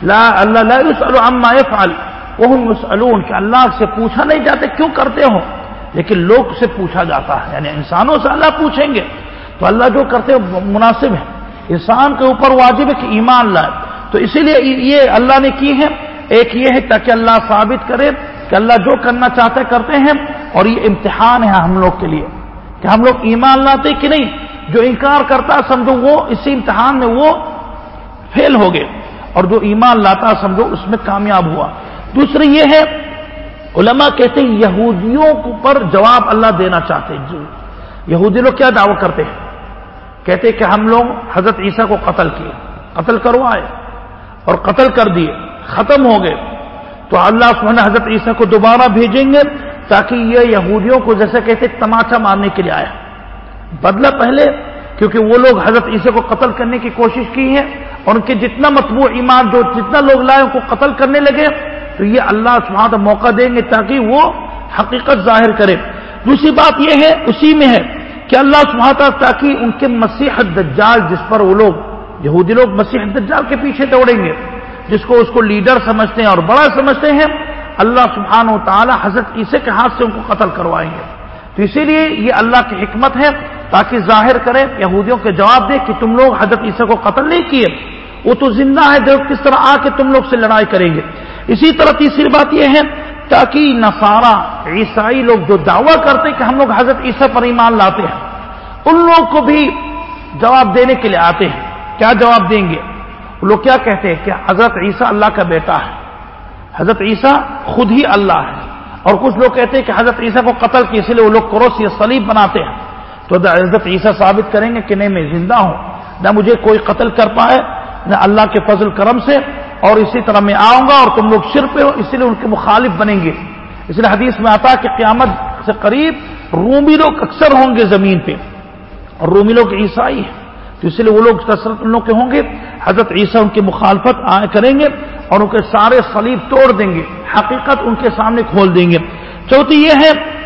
لا، اللہ لا عما يفعل وهم يسألون کہ اللہ سے پوچھا نہیں جاتے کیوں کرتے ہو؟ لیکن لوگ سے پوچھا جاتا ہے یعنی انسانوں سے اللہ پوچھیں گے۔ تو اللہ جو کرتے مناسب ہے انسان کے اوپر واجب ہے کہ ایمان لائے۔ تو اسی لیے یہ اللہ نے کی ہے ایک یہ ہے، تاکہ اللہ ثابت کرے کہ اللہ جو کرنا چاہتے کرتے ہیں۔ اور یہ امتحان ہے ہم لوگ کے لیے۔ کہ ہم لوگ ایمان لاتے کہ نہیں؟ جو انکار کرتا سمجھو وہ، اسی امتحان میں وہ فیل ہو گئے۔ اور جو ایمان لاتا سمجھو، اس میں کامیاب ہوا۔ دوسری یہ ہے علماء کہتے ہیں یہودیوں پر جواب اللہ دینا چاہتے ہیں۔ جی۔ یہودی لوگ کیا دعوی کرتے ہیں؟ کہتے کہ ہم لوگ حضرت عیسیٰ کو قتل کیے، قتل کروائے اور قتل کر دیے، ختم ہو گئے۔ تو اللہ سبحانہ حضرت عیسیٰ کو دوبارہ بھیجیں گے تاکہ یہ یہودیوں کو جیسے کہتے تماچا مارنے کے لیے آیا۔ بدلا پہلے، کیونکہ وہ لوگ حضرت عیسیٰ کو قتل کرنے کی کوشش کی ہے اور ان کے جتنا مطبوع ایمان جو جتنا لوگ لائے ان کو قتل کرنے لگے، تو یہ اللہ سبحانہ موقع دیں گے تاکہ وہ حقیقت ظاہر کرے۔ دوسری بات یہ ہے، اسی میں ہے کہ اللہ سبحانہ تاکہ ان کے مسیح دجال جس پر وہ لوگ، یہودی لوگ مسیح دجال کے پیچھے دوڑیں گے، جس کو اس کو لیڈر سمجھتے ہیں اور بڑا سمجھتے ہیں، اللہ سبحانہ و تعالی حضرت عیسے کے ہاتھ سے ان کو قتل کروائیں گے۔ تو اسی لیے یہ اللہ کی حکمت ہے تاکہ ظاہر کرے یہودیوں کے جواب دے کہ تم لوگ حضرت عیسیٰ کو قتل نہیں کیے۔ وہ تو زندہ ہے دیکھ کس طرح آ کے تم لوگ سے لڑائی کریں گے۔ اسی طرح تیسری بات یہ ہے، تاکہ نصارہ، عیسائی لوگ جو دعویٰ کرتے کہ ہم لوگ حضرت عیسیٰ پر ایمان لاتے ہیں، ان لوگ کو بھی جواب دینے کے لیے آتے ہیں۔ کیا جواب دیں گے؟ وہ لوگ کیا کہتے ہیں کہ حضرت عیسیٰ اللہ کا بیٹا ہے۔ حضرت عیسیٰ خود ہی اللہ ہے۔ اور کچھ لوگ کہتے ہیں کہ حضرت عیسیٰ کو قتل کی اس لیے وہ لوگ کروس یا سلیب بناتے ہیں۔ تو حضرت عیسیٰ ثابت کریں گے کہ نہیں، میں زندہ ہوں۔ نہ مجھے کوئی قتل کر پائے، نہ اللہ کے فضل کرم سے۔ اور اسی طرح میں آؤں گا اور تم لوگ شر پہ ہو، اسی لیے ان کے مخالف بنیں گے۔ اس لیے حدیث میں آتا کہ قیامت سے قریب رومی لوگ اکثر ہوں گے زمین پہ۔ اور رومی لوگ عیسائی ہیں۔ تو اس لیے وہ لوگ کثرت ان لوگ کے ہوں گے۔ حضرت عیسیٰ ان کی مخالفت کریں گے اور ان کے سارے سلیب توڑ دیں گے، حقیقت ان کے سامنے کھول دیں گے۔ چوتھی یہ ہے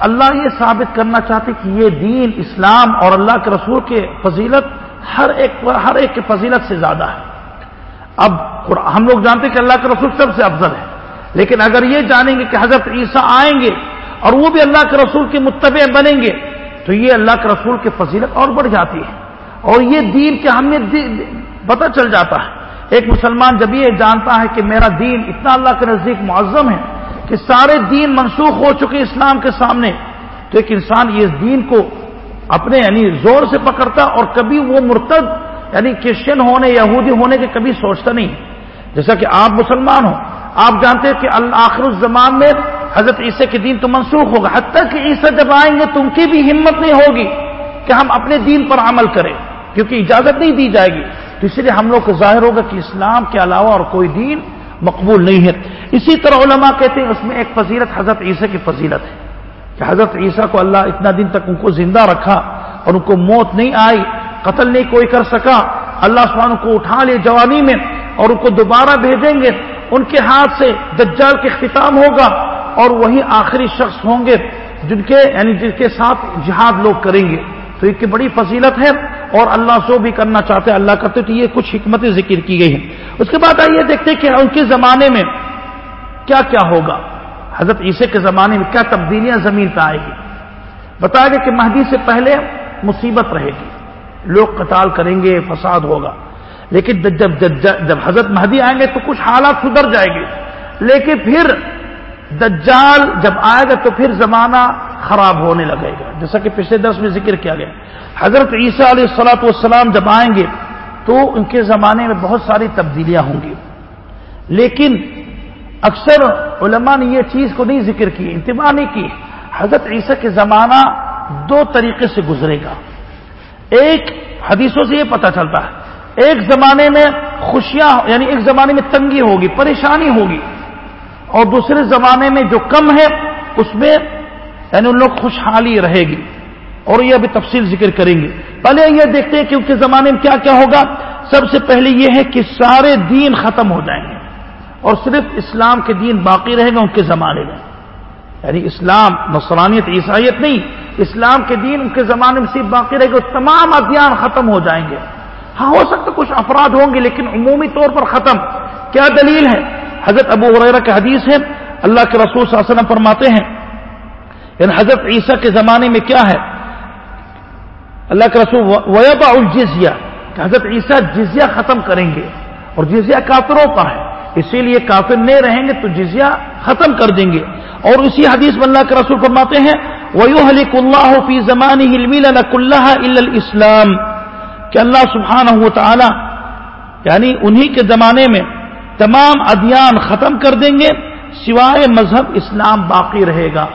اللہ یہ ثابت کرنا چاہتے کہ یہ دین اسلام اور اللہ کے رسول کے فضیلت ہر ایک ہر ایک کی فضیلت سے زیادہ ہے۔ اب ہم لوگ جانتے ہیں کہ اللہ کے رسول سب سے افضل ہے لیکن اگر یہ جانیں گے کہ حضرت عیسیٰ آئیں گے اور وہ بھی اللہ کے رسول کے متبع بنیں گے، تو یہ اللہ کے رسول کی فضیلت اور بڑھ جاتی ہے۔ اور یہ دین کی اہمیت پتہ چل جاتا ہے۔ ایک مسلمان جب یہ جانتا ہے کہ میرا دین اتنا اللہ کے نزدیک معظم ہے کہ سارے دین منسوخ ہو چکے اسلام کے سامنے، تو ایک انسان یہ دین کو اپنے یعنی زور سے پکڑتا اور کبھی وہ مرتد یعنی کرسچن ہونے، یہودی ہونے کے کبھی سوچتا نہیں۔ جیسا کہ آپ مسلمان ہو آپ جانتے ہیں کہ آخر الزمان میں حضرت عیسیٰ کے دین تو منسوخ ہوگا، حتیٰ کہ عیسیٰ جب آئیں گے تو ان کی بھی ہمت نہیں ہوگی کہ ہم اپنے دین پر عمل کریں، کیونکہ اجازت نہیں دی جائے گی۔ تو اس لیے ہم لوگ کو ظاہر ہوگا کہ اسلام کے علاوہ اور کوئی دین مقبول نہیں ہے۔ اسی طرح علماء کہتے ہیں اس میں ایک فضیلت حضرت عیسیٰ کی فضیلت ہے کہ حضرت عیسیٰ کو اللہ اتنا دن تک ان کو زندہ رکھا اور ان کو موت نہیں آئی، قتل نہیں کوئی کر سکا، اللہ سبحانہ کو اٹھا لے جوانی میں اور ان کو دوبارہ بھیجیں گے۔ ان کے ہاتھ سے دجال کے اختتام ہوگا اور وہی آخری شخص ہوں گے جن کے یعنی جن کے ساتھ جہاد لوگ کریں گے۔ تو ایک بڑی فضیلت ہے۔ اور اللہ سو بھی کرنا چاہتے اللہ کرتے تو یہ کچھ حکمتیں ذکر کی گئی ہیں۔ اس کے بعد آئیے دیکھتے کہ ان کے زمانے میں کیا کیا ہوگا۔ حضرت عیسے کے زمانے میں کیا تبدیلیاں زمین پہ آئے گی۔ بتایا گیا کہ مہدی سے پہلے مصیبت رہے گی۔ لوگ قتال کریں گے، فساد ہوگا۔ لیکن جب جب حضرت مہدی آئیں گے تو کچھ حالات سدھر جائے گے۔ لیکن پھر دجال جب آئے گا تو پھر زمانہ خراب ہونے لگے گا۔ جیسا کہ پچھلے درس میں ذکر کیا گیا۔ حضرت عیسیٰ علیہ السلاۃ والسلام جب آئیں گے تو ان کے زمانے میں بہت ساری تبدیلیاں ہوں گی۔ لیکن اکثر علماء نے یہ چیز کو نہیں ذکر کی، انتباہ نہیں کی۔ حضرت عیسیٰ کے زمانہ دو طریقے سے گزرے گا۔ ایک حدیثوں سے یہ پتہ چلتا ہے، ایک زمانے میں خوشیاں یعنی ایک زمانے میں تنگی ہوگی، پریشانی ہوگی۔ اور دوسرے زمانے میں جو کم ہے، اس میں یعنی ان لوگ خوشحالی رہے گی اور یہ ابھی تفصیل ذکر کریں گے۔ پہلے یہ دیکھتے ہیں کہ ان کے زمانے میں کیا کیا ہوگا۔ سب سے پہلے یہ ہے کہ سارے دین ختم ہو جائیں گے اور صرف اسلام کے دین باقی رہے گا ان کے زمانے میں۔ یعنی اسلام، نصرانیت، عیسائیت نہیں، اسلام کے دین ان کے زمانے میں صرف باقی رہے گا تمام ادیان ختم ہو جائیں گے۔ ہاں ہو سکتا کچھ افراد ہوں گے، لیکن عمومی طور پر ختم۔ کیا دلیل ہے؟ حضرت ابو حریرہ کا حدیث ہے اللہ کے رسول صلی اللہ علیہ وسلم فرماتے ہیں یعنی حضرت عیسیٰ کے زمانے میں کیا ہے؟ اللہ کے رسول ویبا الجزیہ کہ حضرت عیسیٰ جزیہ ختم کریں گے، اور جزیہ کافروں کا ہے، اسی لیے کافر نہیں رہیں گے تو جزیہ ختم کر دیں گے۔ اور اسی حدیث میں اللہ کے رسول فرماتے ہیں وَيُحْلِكُ اللَّهُ فِي زَمَانِهِ الْمِلَلَ كُلَّهَا إِلَّا الْإِسْلَامِ۔ کہ اللہ سبحانہ و تعالی یعنی انہی کے زمانے میں تمام ادیان ختم کر دیں گے، سوائے مذہب اسلام باقی رہے گا۔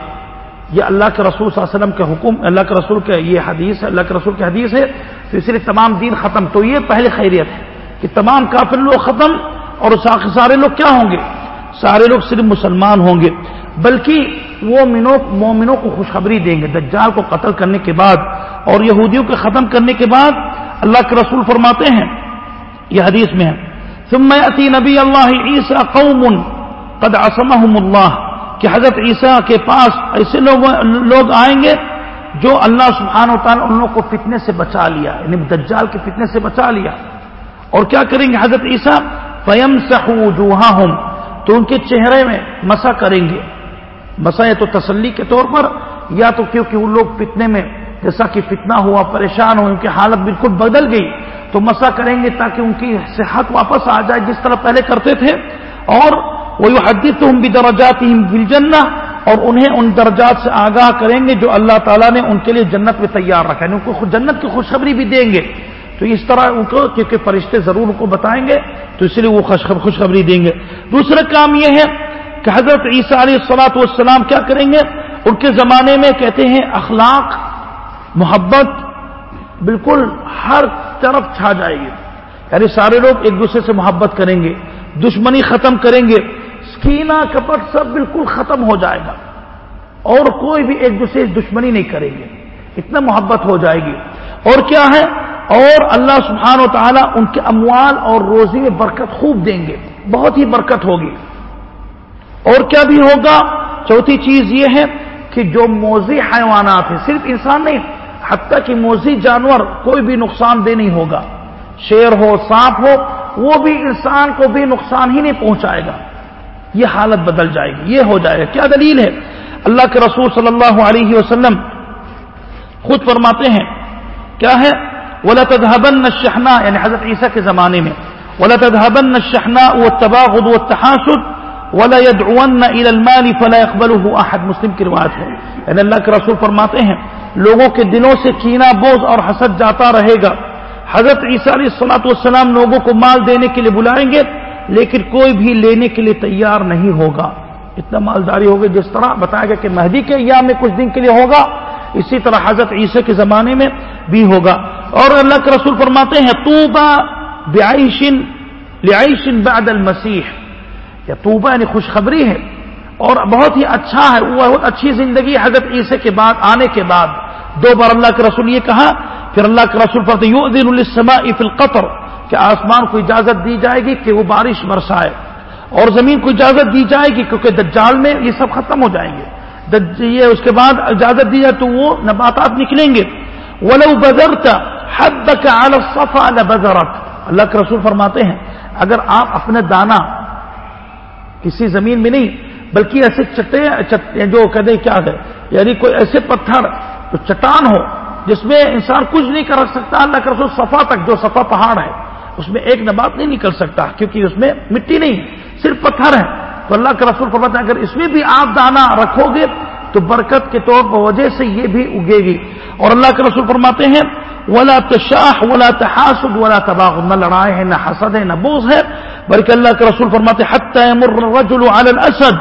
یہ اللہ کے رسول صلی اللہ علیہ وسلم کے حکم، اللہ کے رسول کے یہ حدیث ہے، اللہ کے رسول کی حدیث ہے تو اس لیے تمام دین ختم۔ تو یہ پہلے خیریت ہے کہ تمام کافر لوگ ختم اور سارے لوگ کیا ہوں گے؟ سارے لوگ صرف مسلمان ہوں گے، بلکہ وہ منوں مومنوں کو خوشخبری دیں گے۔ دجال کو قتل کرنے کے بعد اور یہودیوں کو ختم کرنے کے بعد اللہ کے رسول فرماتے ہیں، یہ حدیث میں ہے۔ ثم يأتي نبی اللہ عیسیٰ قوم قد عصمهم اللہ کہ حضرت عیسیٰ کے پاس ایسے لوگ لوگ آئیں گے جو اللہ سبحانہ و تعالیٰ ان لوگوں کو فتنے سے بچا لیا یعنی دجال کے فتنے سے بچا لیا اور کیا کریں گے حضرت عیسیٰ؟ فیم سہوجوہا تو ان کے چہرے میں مسا کریں گے۔ مسا یا تو تسلی کے طور پر، یا تو کیونکہ وہ لوگ فتنے میں جیسا کہ فتنہ ہوا، پریشان ہو، ان کی حالت بالکل بدل گئی۔ تو مسا کریں گے تاکہ ان کی صحت واپس آ جائے جس طرح پہلے کرتے تھے۔ اور وہ حدیث تو ہم بھی درجات ہی اور انہیں ان درجات سے آگاہ کریں گے جو اللہ تعالیٰ نے ان کے لیے جنت میں تیار رکھا ہے۔ یعنی ان کو جنت کی خوشخبری بھی دیں گے۔ تو اس طرح ان کو کیونکہ فرشتے ضرور ان کو بتائیں گے، تو اس لیے وہ خوشخبری دیں گے۔ دوسرا کام یہ ہے کہ حضرت عیسیٰ علیہ السلاۃ والسلام کیا کریں گے؟ ان کے زمانے میں کہتے ہیں اخلاق، محبت، بالکل ہر طرف چھا جائے گی۔ یعنی سارے لوگ ایک دوسرے سے محبت کریں گے، دشمنی ختم کریں گے سکینا کپٹ سب بالکل ختم ہو جائے گا۔ اور کوئی بھی ایک دوسرے سے دشمنی نہیں کریں گے۔ اتنا محبت ہو جائے گی۔ اور کیا ہے؟ اور اللہ سبحانہ و تعالیٰ ان کے اموال اور روزی میں برکت خوب دیں گے۔ بہت ہی برکت ہوگی۔ اور کیا بھی ہوگا؟ چوتھی چیز یہ ہے کہ جو موزی حیوانات ہیں، صرف انسان نہیں حتیٰ کہ موزی جانور کوئی بھی نقصان دہ نہیں ہوگا۔ شیر ہو، سانپ ہو، وہ بھی انسان کو بھی نقصان ہی نہیں پہنچائے گا۔ یہ حالت بدل جائے گی، یہ ہو جائے گا۔ کیا دلیل ہے؟ اللہ کے رسول صلی اللہ علیہ وسلم خود فرماتے ہیں، کیا ہے؟ ولا تذهبن الشحناء یعنی حضرت عیسیٰ کے زمانے میں ولا تذهبن الشحناء والتباغض والتحاسد ولا يدعون الى المال فلا يقبله احد مسلم کی روایت ہے۔ یعنی اللہ کے رسول فرماتے ہیں، لوگوں کے دلوں سے کینا بوجھ اور حسد جاتا رہے گا۔ حضرت عیسیٰ علیہ السلاۃ والسلام لوگوں کو مال دینے کے لیے بلائیں گے، لیکن کوئی بھی لینے کے لیے تیار نہیں ہوگا۔ اتنا مالداری ہوگی جس طرح بتایا گیا کہ مہدی کے ایام میں کچھ دن کے لیے ہوگا، اسی طرح حضرت عیسیٰ کے زمانے میں بھی ہوگا۔ اور اللہ کے رسول فرماتے ہیں توبا بیائشن بعد المسیح۔ یا توبہ یعنی خوشخبری ہے اور بہت ہی اچھا ہے، وہ بہت اچھی زندگی حضرت عیسیٰ کے بعد، آنے کے بعد۔ دو بار اللہ کے رسول یہ کہا، پھر اللہ کے رسول فرماتے یو دین السما القطر کہ آسمان کو اجازت دی جائے گی کہ وہ بارش برسائے۔ اور زمین کو اجازت دی جائے گی کیونکہ دجال میں یہ سب ختم ہو جائیں گے۔ یہ اس کے بعد اجازت دی جائے تو وہ نباتات نکلیں گے۔ ولو بدرت حدك على الصفا لبذرت۔ اللہ کے رسول فرماتے ہیں، اگر آپ اپنے دانا کسی زمین میں نہیں، بلکہ ایسے چٹے جو کہتے کیا ہے یعنی کوئی ایسے پتھر جو چٹان ہو، جس میں انسان کچھ نہیں کر سکتا، اللہ کر رسول صفا تک، جو صفا پہاڑ ہے، اس میں ایک نبات نہیں نکل سکتا، کیونکہ اس میں مٹی نہیں، صرف پتھر ہے۔ تو اللہ کے رسول فرماتے ہیں، اگر اس میں بھی آپ دانا رکھو گے تو برکت کے طور پر وجہ سے یہ بھی اگے گی۔ اور اللہ کے رسول فرماتے ہیں، ولا تشاح، ولا تحاسد، ولا تباغ نہ لڑائے ہیں، نہ حسد ہے نہ بوز ہے بلکہ اللہ کے رسول فرماتے الرجل على الاسد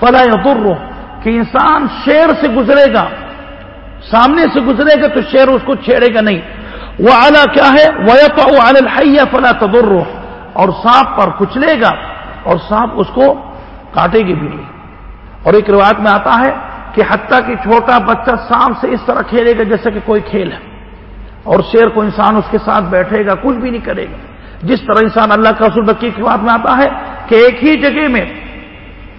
فلا يضره۔ کہ انسان شیر سے گزرے گا، سامنے سے گزرے گا، تو شیر اس کو چھیڑے گا نہیں۔ وہ اعلیٰ کیا ہے؟ وہ الحیہ فلا تضره۔ اور سانپ پر کچلے گا اور سانپ اس کو کاٹے گی بھی۔ نہیں اور ایک روایت میں آتا ہے کہ حتیٰ کہ چھوٹا بچہ سانپ سے اس طرح کھیلے گا جیسے کہ کوئی کھیل ہے۔ اور شیر کو انسان اس کے ساتھ بیٹھے گا، کچھ بھی نہیں کرے گا۔ جس طرح انسان اللہ کا رسول بکی کی بات میں آتا ہے کہ ایک ہی جگہ میں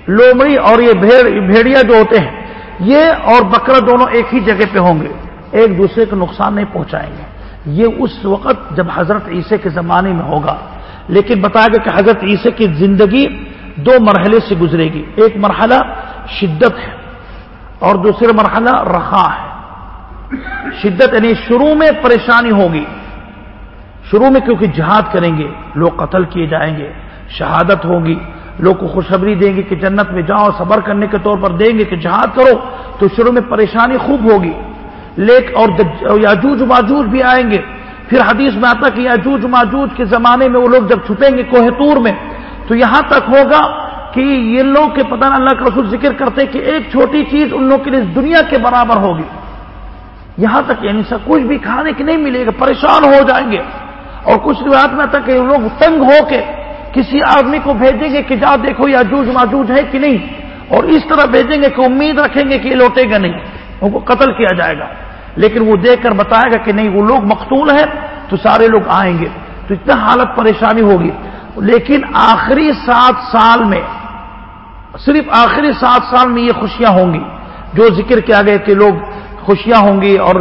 لومڑی اور یہ بھیڑ بھیڑیا جو ہوتے ہیں، یہ اور بکرا دونوں ایک ہی جگہ پہ ہوں گے۔ ایک دوسرے کو نقصان نہیں پہنچائیں گے۔ یہ اس وقت جب حضرت عیسیٰ کے زمانے میں ہوگا۔ لیکن بتایا گیا کہ حضرت عیسیٰ کی زندگی دو مرحلے سے گزرے گی۔ ایک مرحلہ شدت ہے۔ اور دوسرا مرحلہ رخا ہے۔ شدت یعنی شروع میں پریشانی ہوگی۔ شروع میں کیونکہ جہاد کریں گے، لوگ قتل کیے جائیں گے، شہادت ہوگی۔ لوگ کو خوشخبری دیں گے کہ جنت میں جاؤ، صبر کرنے کے طور پر دیں گے کہ جہاد کرو، تو شروع میں پریشانی خوب ہوگی۔ لیک اور یاجوج ماجوج بھی آئیں گے۔ پھر حدیث میں آتا کہ یاجوج ماجوج کے زمانے میں وہ لوگ جب چھپیں گے کوہتور میں، تو یہاں تک ہوگا کہ یہ لوگ کے پتہ اللہ کے رسول ذکر کرتے کہ ایک چھوٹی چیز ان لوگ کے لیے دنیا کے برابر ہوگی۔ یہاں تک یعنی سب کچھ بھی کھانے کی نہیں ملے گا، پریشان ہو جائیں گے۔ اور کچھ روایت میں تک لوگ تنگ ہو کے کسی آدمی کو بھیجیں گے کہ جا دیکھو یا جوج ماجوج ہے کہ نہیں۔ اور اس طرح بھیجیں گے کہ امید رکھیں گے کہ یہ لوٹے گا نہیں۔ ان کو قتل کیا جائے گا۔ لیکن وہ دیکھ کر بتائے گا کہ نہیں، وہ لوگ مقتول ہیں تو سارے لوگ آئیں گے۔ تو اتنا حالت پریشانی ہوگی۔ لیکن آخری سات سال میں صرف آخری سات سال میں یہ خوشیاں ہوں گی۔ جو ذکر کیا گیا کہ لوگ خوشیاں ہوں گی اور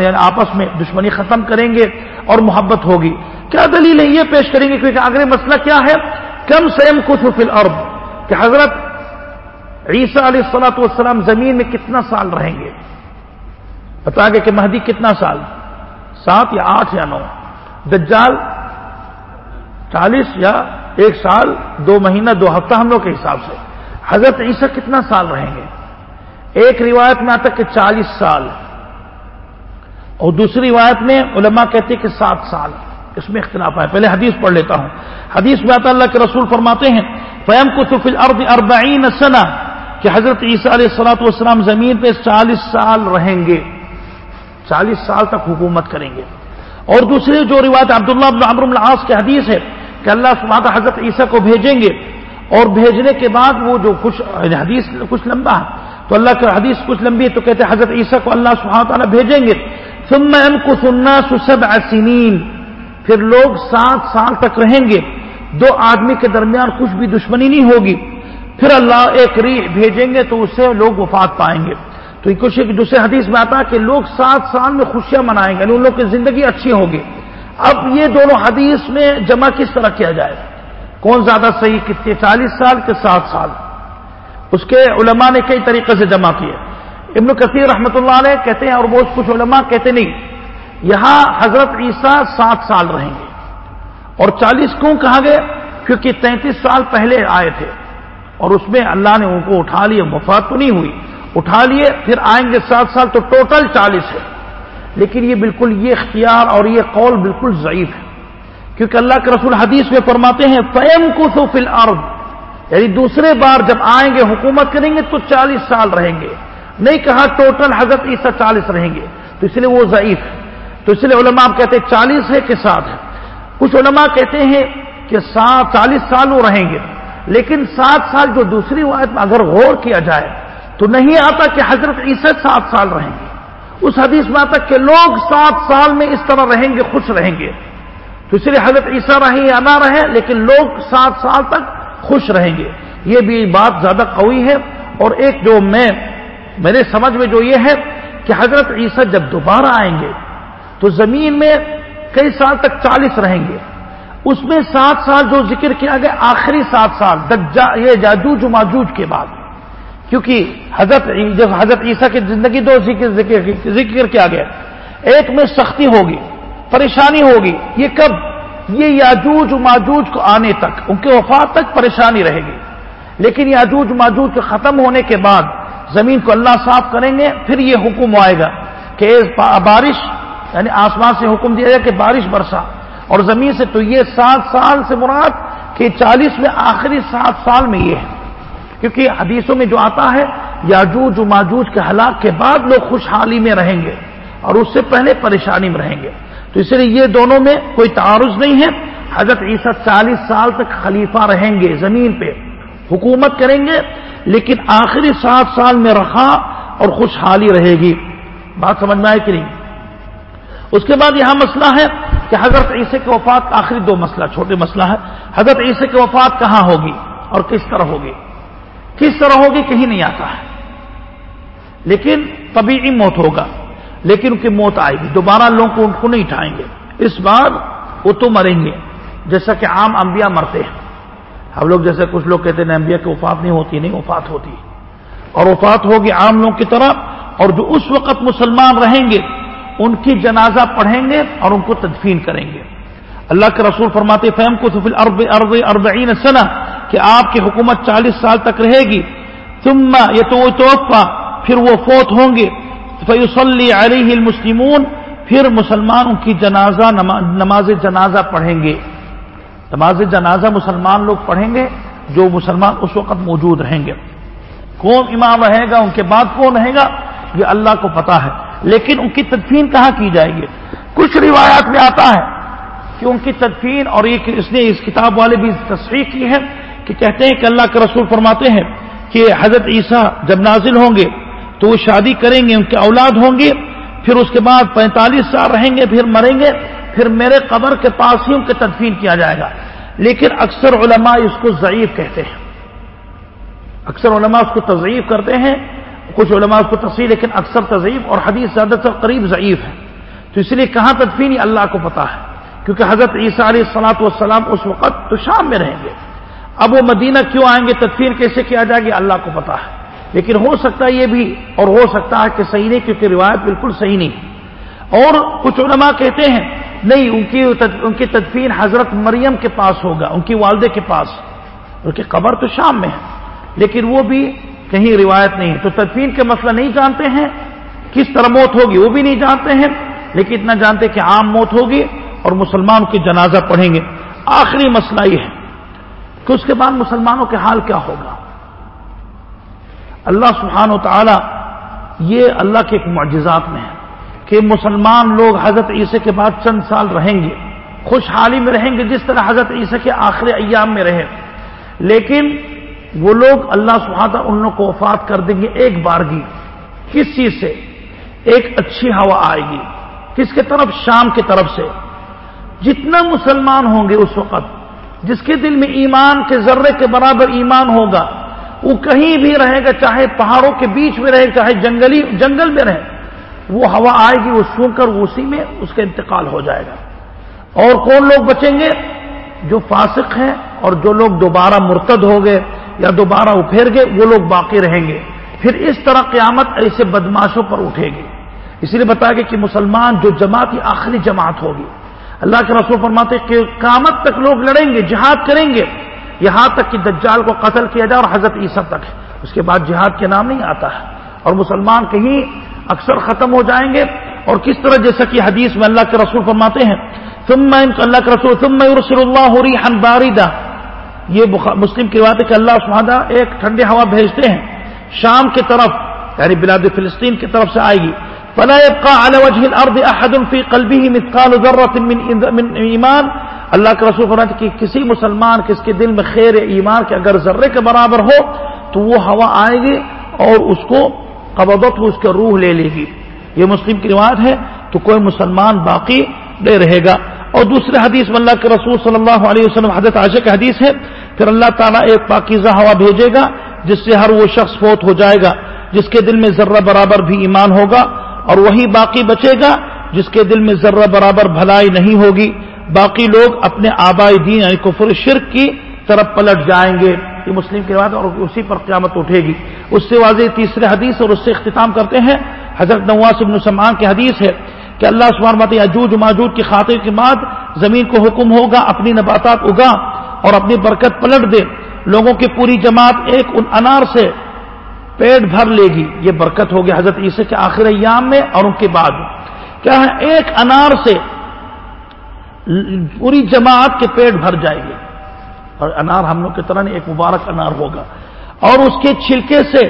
یعنی آپس میں دشمنی ختم کریں گے اور محبت ہوگی۔ کیا دلیل ہے یہ پیش کریں گے کیونکہ آگے مسئلہ کیا ہے؟ کم سیم کچھ فل عرب کہ حضرت عیسیٰ علیہ السلاۃ والسلام زمین میں کتنا سال رہیں گے؟ بتا گے کہ مہدی کتنا سال؟ سات یا آٹھ یا نو۔ دجال چالیس یا ایک سال، دو مہینہ، دو ہفتہ ہم لوگ کے حساب سے۔ حضرت عیسیٰ کتنا سال رہیں گے؟ ایک روایت میں آتا کہ چالیس سال۔ اور دوسری روایت میں علماء کہتے کہ سات سال۔ اس میں اختلاف ہے۔ پہلے حدیث پڑھ لیتا ہوں۔ حدیث میں آتا اللہ کے رسول فرماتے ہیں فیم کو تو فل ارد اربعین سنا کہ حضرت عیسیٰ علیہ السلاۃ والسلام زمین پہ چالیس سال رہیں گے۔ چالیس سال تک حکومت کریں گے۔ اور دوسری جو روایت عبداللہ بن عمر العاص کے حدیث ہے کہ اللہ سبحانہ حضرت عیسیٰ کو بھیجیں گے۔ اور بھیجنے کے بعد وہ جو کچھ یعنی حدیث کچھ لمبا ہے۔ تو اللہ کا حدیث کچھ لمبی ہے تو کہتے ہیں حضرت عیسیٰ کو اللہ سبحانہ تعالیٰ بھیجیں گے۔ ثم کو سننا سب سنین۔ پھر لوگ سات سال تک رہیں گے۔ دو آدمی کے درمیان کچھ بھی دشمنی نہیں ہوگی۔ پھر اللہ ایک ریح بھیجیں گے تو اس سے لوگ وفات پائیں گے۔ تو کچھ ایک دوسرے حدیث میں آتا ہے کہ لوگ سات سال میں خوشیاں منائیں گے یعنی ان لوگ کی زندگی اچھی ہوگی۔ اب یہ دونوں حدیث میں جمع کس طرح کیا جائے؟ کون زیادہ صحیح، کتنے چالیس سال کے سات سال۔ اس کے علماء نے کئی طریقے سے جمع کیے۔ ابن کثیر رحمۃ اللہ علیہ کہتے ہیں اور وہ کچھ علماء کہتے نہیں۔ یہاں حضرت عیسیٰ سات سال رہیں گے۔ اور چالیس کیوں کہا گیا؟ کیونکہ تینتیس سال پہلے آئے تھے۔ اور اس میں اللہ نے ان کو اٹھا لیے مفاد تو نہیں ہوئی۔ اٹھا لیے، پھر آئیں گے سات سال تو ٹوٹل چالیس ہے۔ لیکن یہ بالکل، یہ اختیار اور یہ قول بالکل ضعیف ہے۔ کیونکہ اللہ کے رسول حدیث میں فرماتے ہیں فیم کو تو فی یعنی دوسرے بار جب آئیں گے، حکومت کریں گے تو چالیس سال رہیں گے۔ نہیں کہا ٹوٹل حضرت عیسیٰ چالیس رہیں گے۔ تو اس لیے وہ ضعیف۔ ہے تو اس لیے علماء کہتے ہیں چالیس ہے کہ سات ہے۔ کچھ علماء کہتے ہیں کہ سات، چالیس سال وہ رہیں گے۔ لیکن سات سال جو دوسری وایت میں اگر غور کیا جائے، تو نہیں آتا کہ حضرت عیسیٰ سات سال رہیں گے۔ اس حدیث میں آتا کہ لوگ سات سال میں اس طرح رہیں گے، خوش رہیں گے۔ تو اس لیے حضرت عیسیٰ رہیں یا نہ رہیں لیکن لوگ سات سال تک خوش رہیں گے۔ یہ بھی بات زیادہ قوی ہے۔ اور ایک جو میں میرے سمجھ میں جو یہ ہے کہ حضرت عیسیٰ جب دوبارہ آئیں گے، تو زمین میں کئی سال تک چالیس رہیں گے۔ اس میں سات سال جو ذکر کیا گیا، آخری سات سال یہ جاجوج و ماجوج کے بعد۔ کیونکہ حضرت جب حضرت عیسیٰ کی زندگی دو ذکر کیا گیا، ایک میں سختی ہوگی۔ پریشانی ہوگی۔ یہ کب؟ یہ یاجوج ماجوج کو آنے تک۔ ان کے وفات تک پریشانی رہے گی۔ لیکن یاجوج ماجوج کے ختم ہونے کے بعد زمین کو اللہ صاف کریں گے، پھر یہ حکم آئے گا کہ بارش یعنی آسمان سے حکم دیا جائے کہ بارش برسا۔ اور زمین سے تو یہ سات سال سے مراد کہ چالیس میں آخری سات سال میں یہ ہے۔ کیونکہ حدیثوں میں جو آتا ہے، یاجوج ماجوج کے ہلاک کے بعد لوگ خوشحالی میں رہیں گے اور اس سے پہلے پریشانی میں رہیں گے۔ تو اس لیے یہ دونوں میں کوئی تعارض نہیں ہے۔ حضرت عیسیٰ چالیس سال تک خلیفہ رہیں گے زمین پہ، حکومت کریں گے، لیکن آخری سات سال میں رہا اور خوشحالی رہے گی۔ بات سمجھ میں آئے کہ نہیں؟ اس کے بعد یہاں مسئلہ ہے کہ حضرت عیسیٰ کے وفات آخری دو مسئلہ، چھوٹے مسئلہ ہے۔ حضرت عیسیٰ کے وفات کہاں ہوگی اور کس طرح ہوگی؟ کس طرح ہوگی کہیں نہیں آتا ہے۔ لیکن طبیعی موت ہوگا۔ لیکن ان کی موت آئے گی۔ دوبارہ لوگوں کو ان کو نہیں اٹھائیں گے۔ اس بار وہ تو مریں گے۔ جیسا کہ عام انبیاء مرتے ہیں۔ ہم لوگ جیسے کچھ لوگ کہتے ہیں، انبیاء کی وفات نہیں ہوتی، نہیں، وفات ہوتی۔ اور وفات ہوگی عام لوگوں کی طرح۔ اور جو اس وقت مسلمان رہیں گے، ان کی جنازہ پڑھیں گے اور ان کو تدفین کریں گے۔ اللہ کے رسول فرماتے فہم کو سفل ارب ارب اربعین سنا کہ آپ کی حکومت چالیس سال تک رہے گی۔ ثم یہ تو پھر وہ فوت ہوں گے۔ فیوسلی علیہ المسلمون، پھر مسلمان ان کی جنازہ نماز جنازہ پڑھیں گے۔ نماز جنازہ مسلمان لوگ پڑھیں گے، جو مسلمان اس وقت موجود رہیں گے۔ کون امام رہے گا؟ ان کے بعد کون رہے گا؟ یہ اللہ کو پتا ہے۔ لیکن ان کی تدفین کہاں کی جائے گی؟ کچھ روایات میں آتا ہے کہ ان کی تدفین، اور یہ اس نے اس کتاب والے بھی تصریح کی ہے، کہ کہتے ہیں کہ اللہ کے رسول فرماتے ہیں کہ حضرت عیسیٰ جب نازل ہوں گے تو وہ شادی کریں گے، ان کے اولاد ہوں گے، پھر اس کے بعد پینتالیس سال رہیں گے، پھر مریں گے، پھر میرے قبر کے پاس ہی ان کے تدفین کیا جائے گا۔ لیکن اکثر علماء اس کو ضعیف کہتے ہیں۔ اکثر علماء اس کو تضعیف کرتے ہیں، کچھ علماء اس کو تصویر لیکن اکثر تضعیف اور حدیث زیادہ تر قریب ضعیف ہے تو اس لیے کہاں تدفین یہ اللہ کو پتا ہے؟ کیونکہ حضرت عیسیٰ علیہ السلاط والسلام اس وقت تو شام میں رہیں گے۔ اب وہ مدینہ کیوں آئیں گے؟ تدفین کیسے کیا جائے گی اللہ کو پتا ہے۔ لیکن ہو سکتا ہے یہ بھی اور ہو سکتا ہے کہ صحیح نہیں کیونکہ روایت بالکل صحیح نہیں۔ اور کچھ علماء کہتے ہیں، نہیں، ان کی ان کی تدفین حضرت مریم کے پاس ہوگا، ان کی والدے کے پاس ان کی قبر تو شام میں ہے۔ لیکن وہ بھی کہیں روایت نہیں ہے۔ تو تدفین کے مسئلہ نہیں جانتے ہیں، کس طرح موت ہوگی وہ بھی نہیں جانتے ہیں، لیکن اتنا جانتے کہ عام موت ہوگی اور مسلمان کی جنازہ پڑھیں گے۔ آخری مسئلہ یہ ہے کہ اس کے بعد مسلمانوں کے حال کیا ہوگا۔ اللہ سبحانہ و تعالی یہ اللہ کے ایک معجزات میں ہے کہ مسلمان لوگ حضرت عیسیٰ کے بعد چند سال رہیں گے، خوشحالی میں رہیں گے جس طرح حضرت عیسیٰ کے آخری ایام میں رہے۔ لیکن وہ لوگ اللہ سبحانہ ان لوگوں کو وفات کر دیں گے ایک بارگی کس چیز سے؟ ایک اچھی ہوا آئے گی۔ کس کے طرف؟ شام کی طرف سے۔ جتنا مسلمان ہوں گے اس وقت، جس کے دل میں ایمان کے ذرے کے برابر ایمان ہوگا وہ کہیں بھی رہے گا چاہے پہاڑوں کے بیچ میں رہے چاہے جنگلی جنگل میں رہے وہ ہوا آئے گی، وہ سو کر اسی میں اس کا انتقال ہو جائے گا۔ اور کون لوگ بچیں گے؟ جو فاسق ہیں اور جو لوگ دوبارہ مرتد ہو گئے یا دوبارہ ابھیر گئے، وہ لوگ باقی رہیں گے۔ پھر اس طرح قیامت ایسے بدماشوں پر اٹھے گی۔ اس لیے بتایا گیا کہ مسلمان جو جماعت یہ آخری جماعت ہوگی۔ اللہ کے رسول فرماتے کہ قیامت تک لوگ لڑیں گے، جہاد کریں گے۔ یہاں تک کہ دجال کو قتل کیا جائے اور حضرت عیسیٰ تک اس کے بعد جہاد کے نام نہیں آتا ہے۔ اور مسلمان کہیں اکثر ختم ہو جائیں گے۔ اور کس طرح جیسا کہ حدیث میں اللہ کے رسول فرماتے ہیں تم میں اللہ کے رسول تم میں رسول اللہ باریدہ یہ مسلم کی بات ہے کہ اللہ سہادہ ایک ٹھنڈی ہوا بھیجتے ہیں۔ شام کی طرف یعنی بلاد فلسطین کی طرف سے آئے گی۔ فلا يبقى على وجه الارض احد في قلبه مثقال ذره من من ایمان اللہ کے رسول فرماتے کہ کسی مسلمان کس کے دل میں خیر ایمان کے اگر ذرے کے برابر ہو تو وہ ہوا آئے گی اور اس کو قبضت اس کے روح لے لے گی. یہ مسلم کی روایت ہے تو کوئی مسلمان باقی نہیں رہے گا. اور دوسرے حدیث میں اللہ کے رسول صلی اللہ علیہ وسلم حضرت عاشق حدیث ہے، پھر اللہ تعالیٰ ایک پاکیزہ ہوا بھیجے گا، جس سے ہر وہ شخص فوت ہو جائے گا، جس کے دل میں ذرہ برابر بھی ایمان ہوگا اور وہی باقی بچے گا جس کے دل میں ذرہ برابر بھلائی نہیں ہوگی۔ باقی لوگ اپنے آبائی دین یعنی کفر شرک کی طرف پلٹ جائیں گے۔ یہ مسلم کے بعد اور اسی پر قیامت اٹھے گی۔ اس سے واضح تیسرے حدیث اور اس سے اختتام کرتے ہیں۔ حضرت نواز ابن سلمان کی حدیث ہے کہ اللہ سبحانہ مت اجوج ماجود کی خاطر کے بعد زمین کو حکم ہوگا، اپنی نباتات اگا اور اپنی برکت پلٹ دے۔ لوگوں کی پوری جماعت ایک ان انار سے پیٹ بھر لے گی۔ یہ برکت ہوگی حضرت عیسیٰ کے آخر ایام میں اور ان کے بعد۔ کیا ہے؟ ایک انار سے پوری جماعت کے پیٹ بھر جائے گی۔ اور انار ہم لوگ کی طرح نہیں، ایک مبارک انار ہوگا۔ اور اس کے چھلکے سے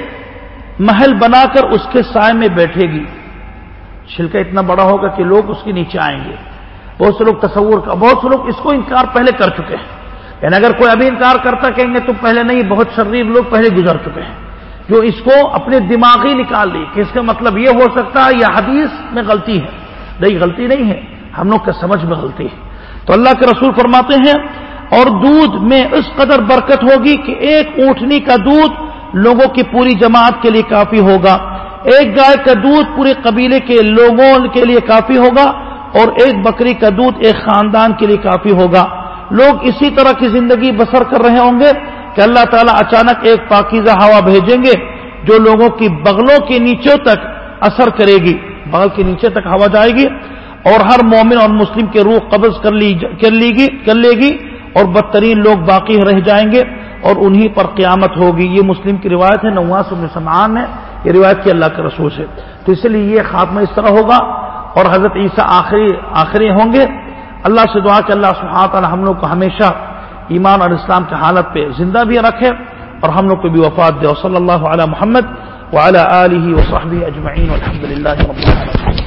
محل بنا کر اس کے سائے میں بیٹھے گی۔ چھلکا اتنا بڑا ہوگا کہ لوگ اس کے نیچے آئیں گے۔ بہت سے لوگ تصور کا بہت سے لوگ اس کو انکار پہلے کر چکے ہیں۔ یعنی اگر کوئی ابھی انکار کرتا کہیں گے تو پہلے نہیں، بہت شریر لوگ پہلے گزر چکے ہیں۔ جو اس کو اپنے دماغی نکال لی کہ اس کا مطلب یہ ہو سکتا ہے یہ حدیث میں غلطی ہے نہیں، غلطی نہیں ہے۔ ہم لوگ کے سمجھ میں غلطی ہے۔ تو اللہ کے رسول فرماتے ہیں، اور دودھ میں اس قدر برکت ہوگی کہ ایک اونٹنی کا دودھ لوگوں کی پوری جماعت کے لیے کافی ہوگا۔ ایک گائے کا دودھ پورے قبیلے کے لوگوں کے لیے کافی ہوگا اور ایک بکری کا دودھ ایک خاندان کے لیے کافی ہوگا۔ لوگ اسی طرح کی زندگی بسر کر رہے ہوں گے۔ کہ اللہ تعالیٰ اچانک ایک پاکیزہ ہوا بھیجیں گے جو لوگوں کی بغلوں کے نیچے تک اثر کرے گی۔ بغل کے نیچے تک ہوا جائے گی اور ہر مومن اور مسلم کے روح قبض کر لی کر لی گی کر لے گی اور بدترین لوگ باقی رہ جائیں گے اور انہی پر قیامت ہوگی۔ یہ مسلم کی روایت ہے نواز سمان ہے۔ یہ روایت کی اللہ کے رسول سے۔ تو اس لیے یہ خاتمہ اس طرح ہوگا اور حضرت عیسیٰ آخری آخری ہوں گے۔ اللہ سے دعا کہ اللہ سبحانہ ہم لوگ کو ہمیشہ ایمان اور اسلام کی حالت پہ زندہ بھی رکھے اور ہم لوگ کو بھی وفات دے۔ صلی اللہ علیہ محمد وعلى آله وصحبه اجمعین والحمد للہ رب العالمين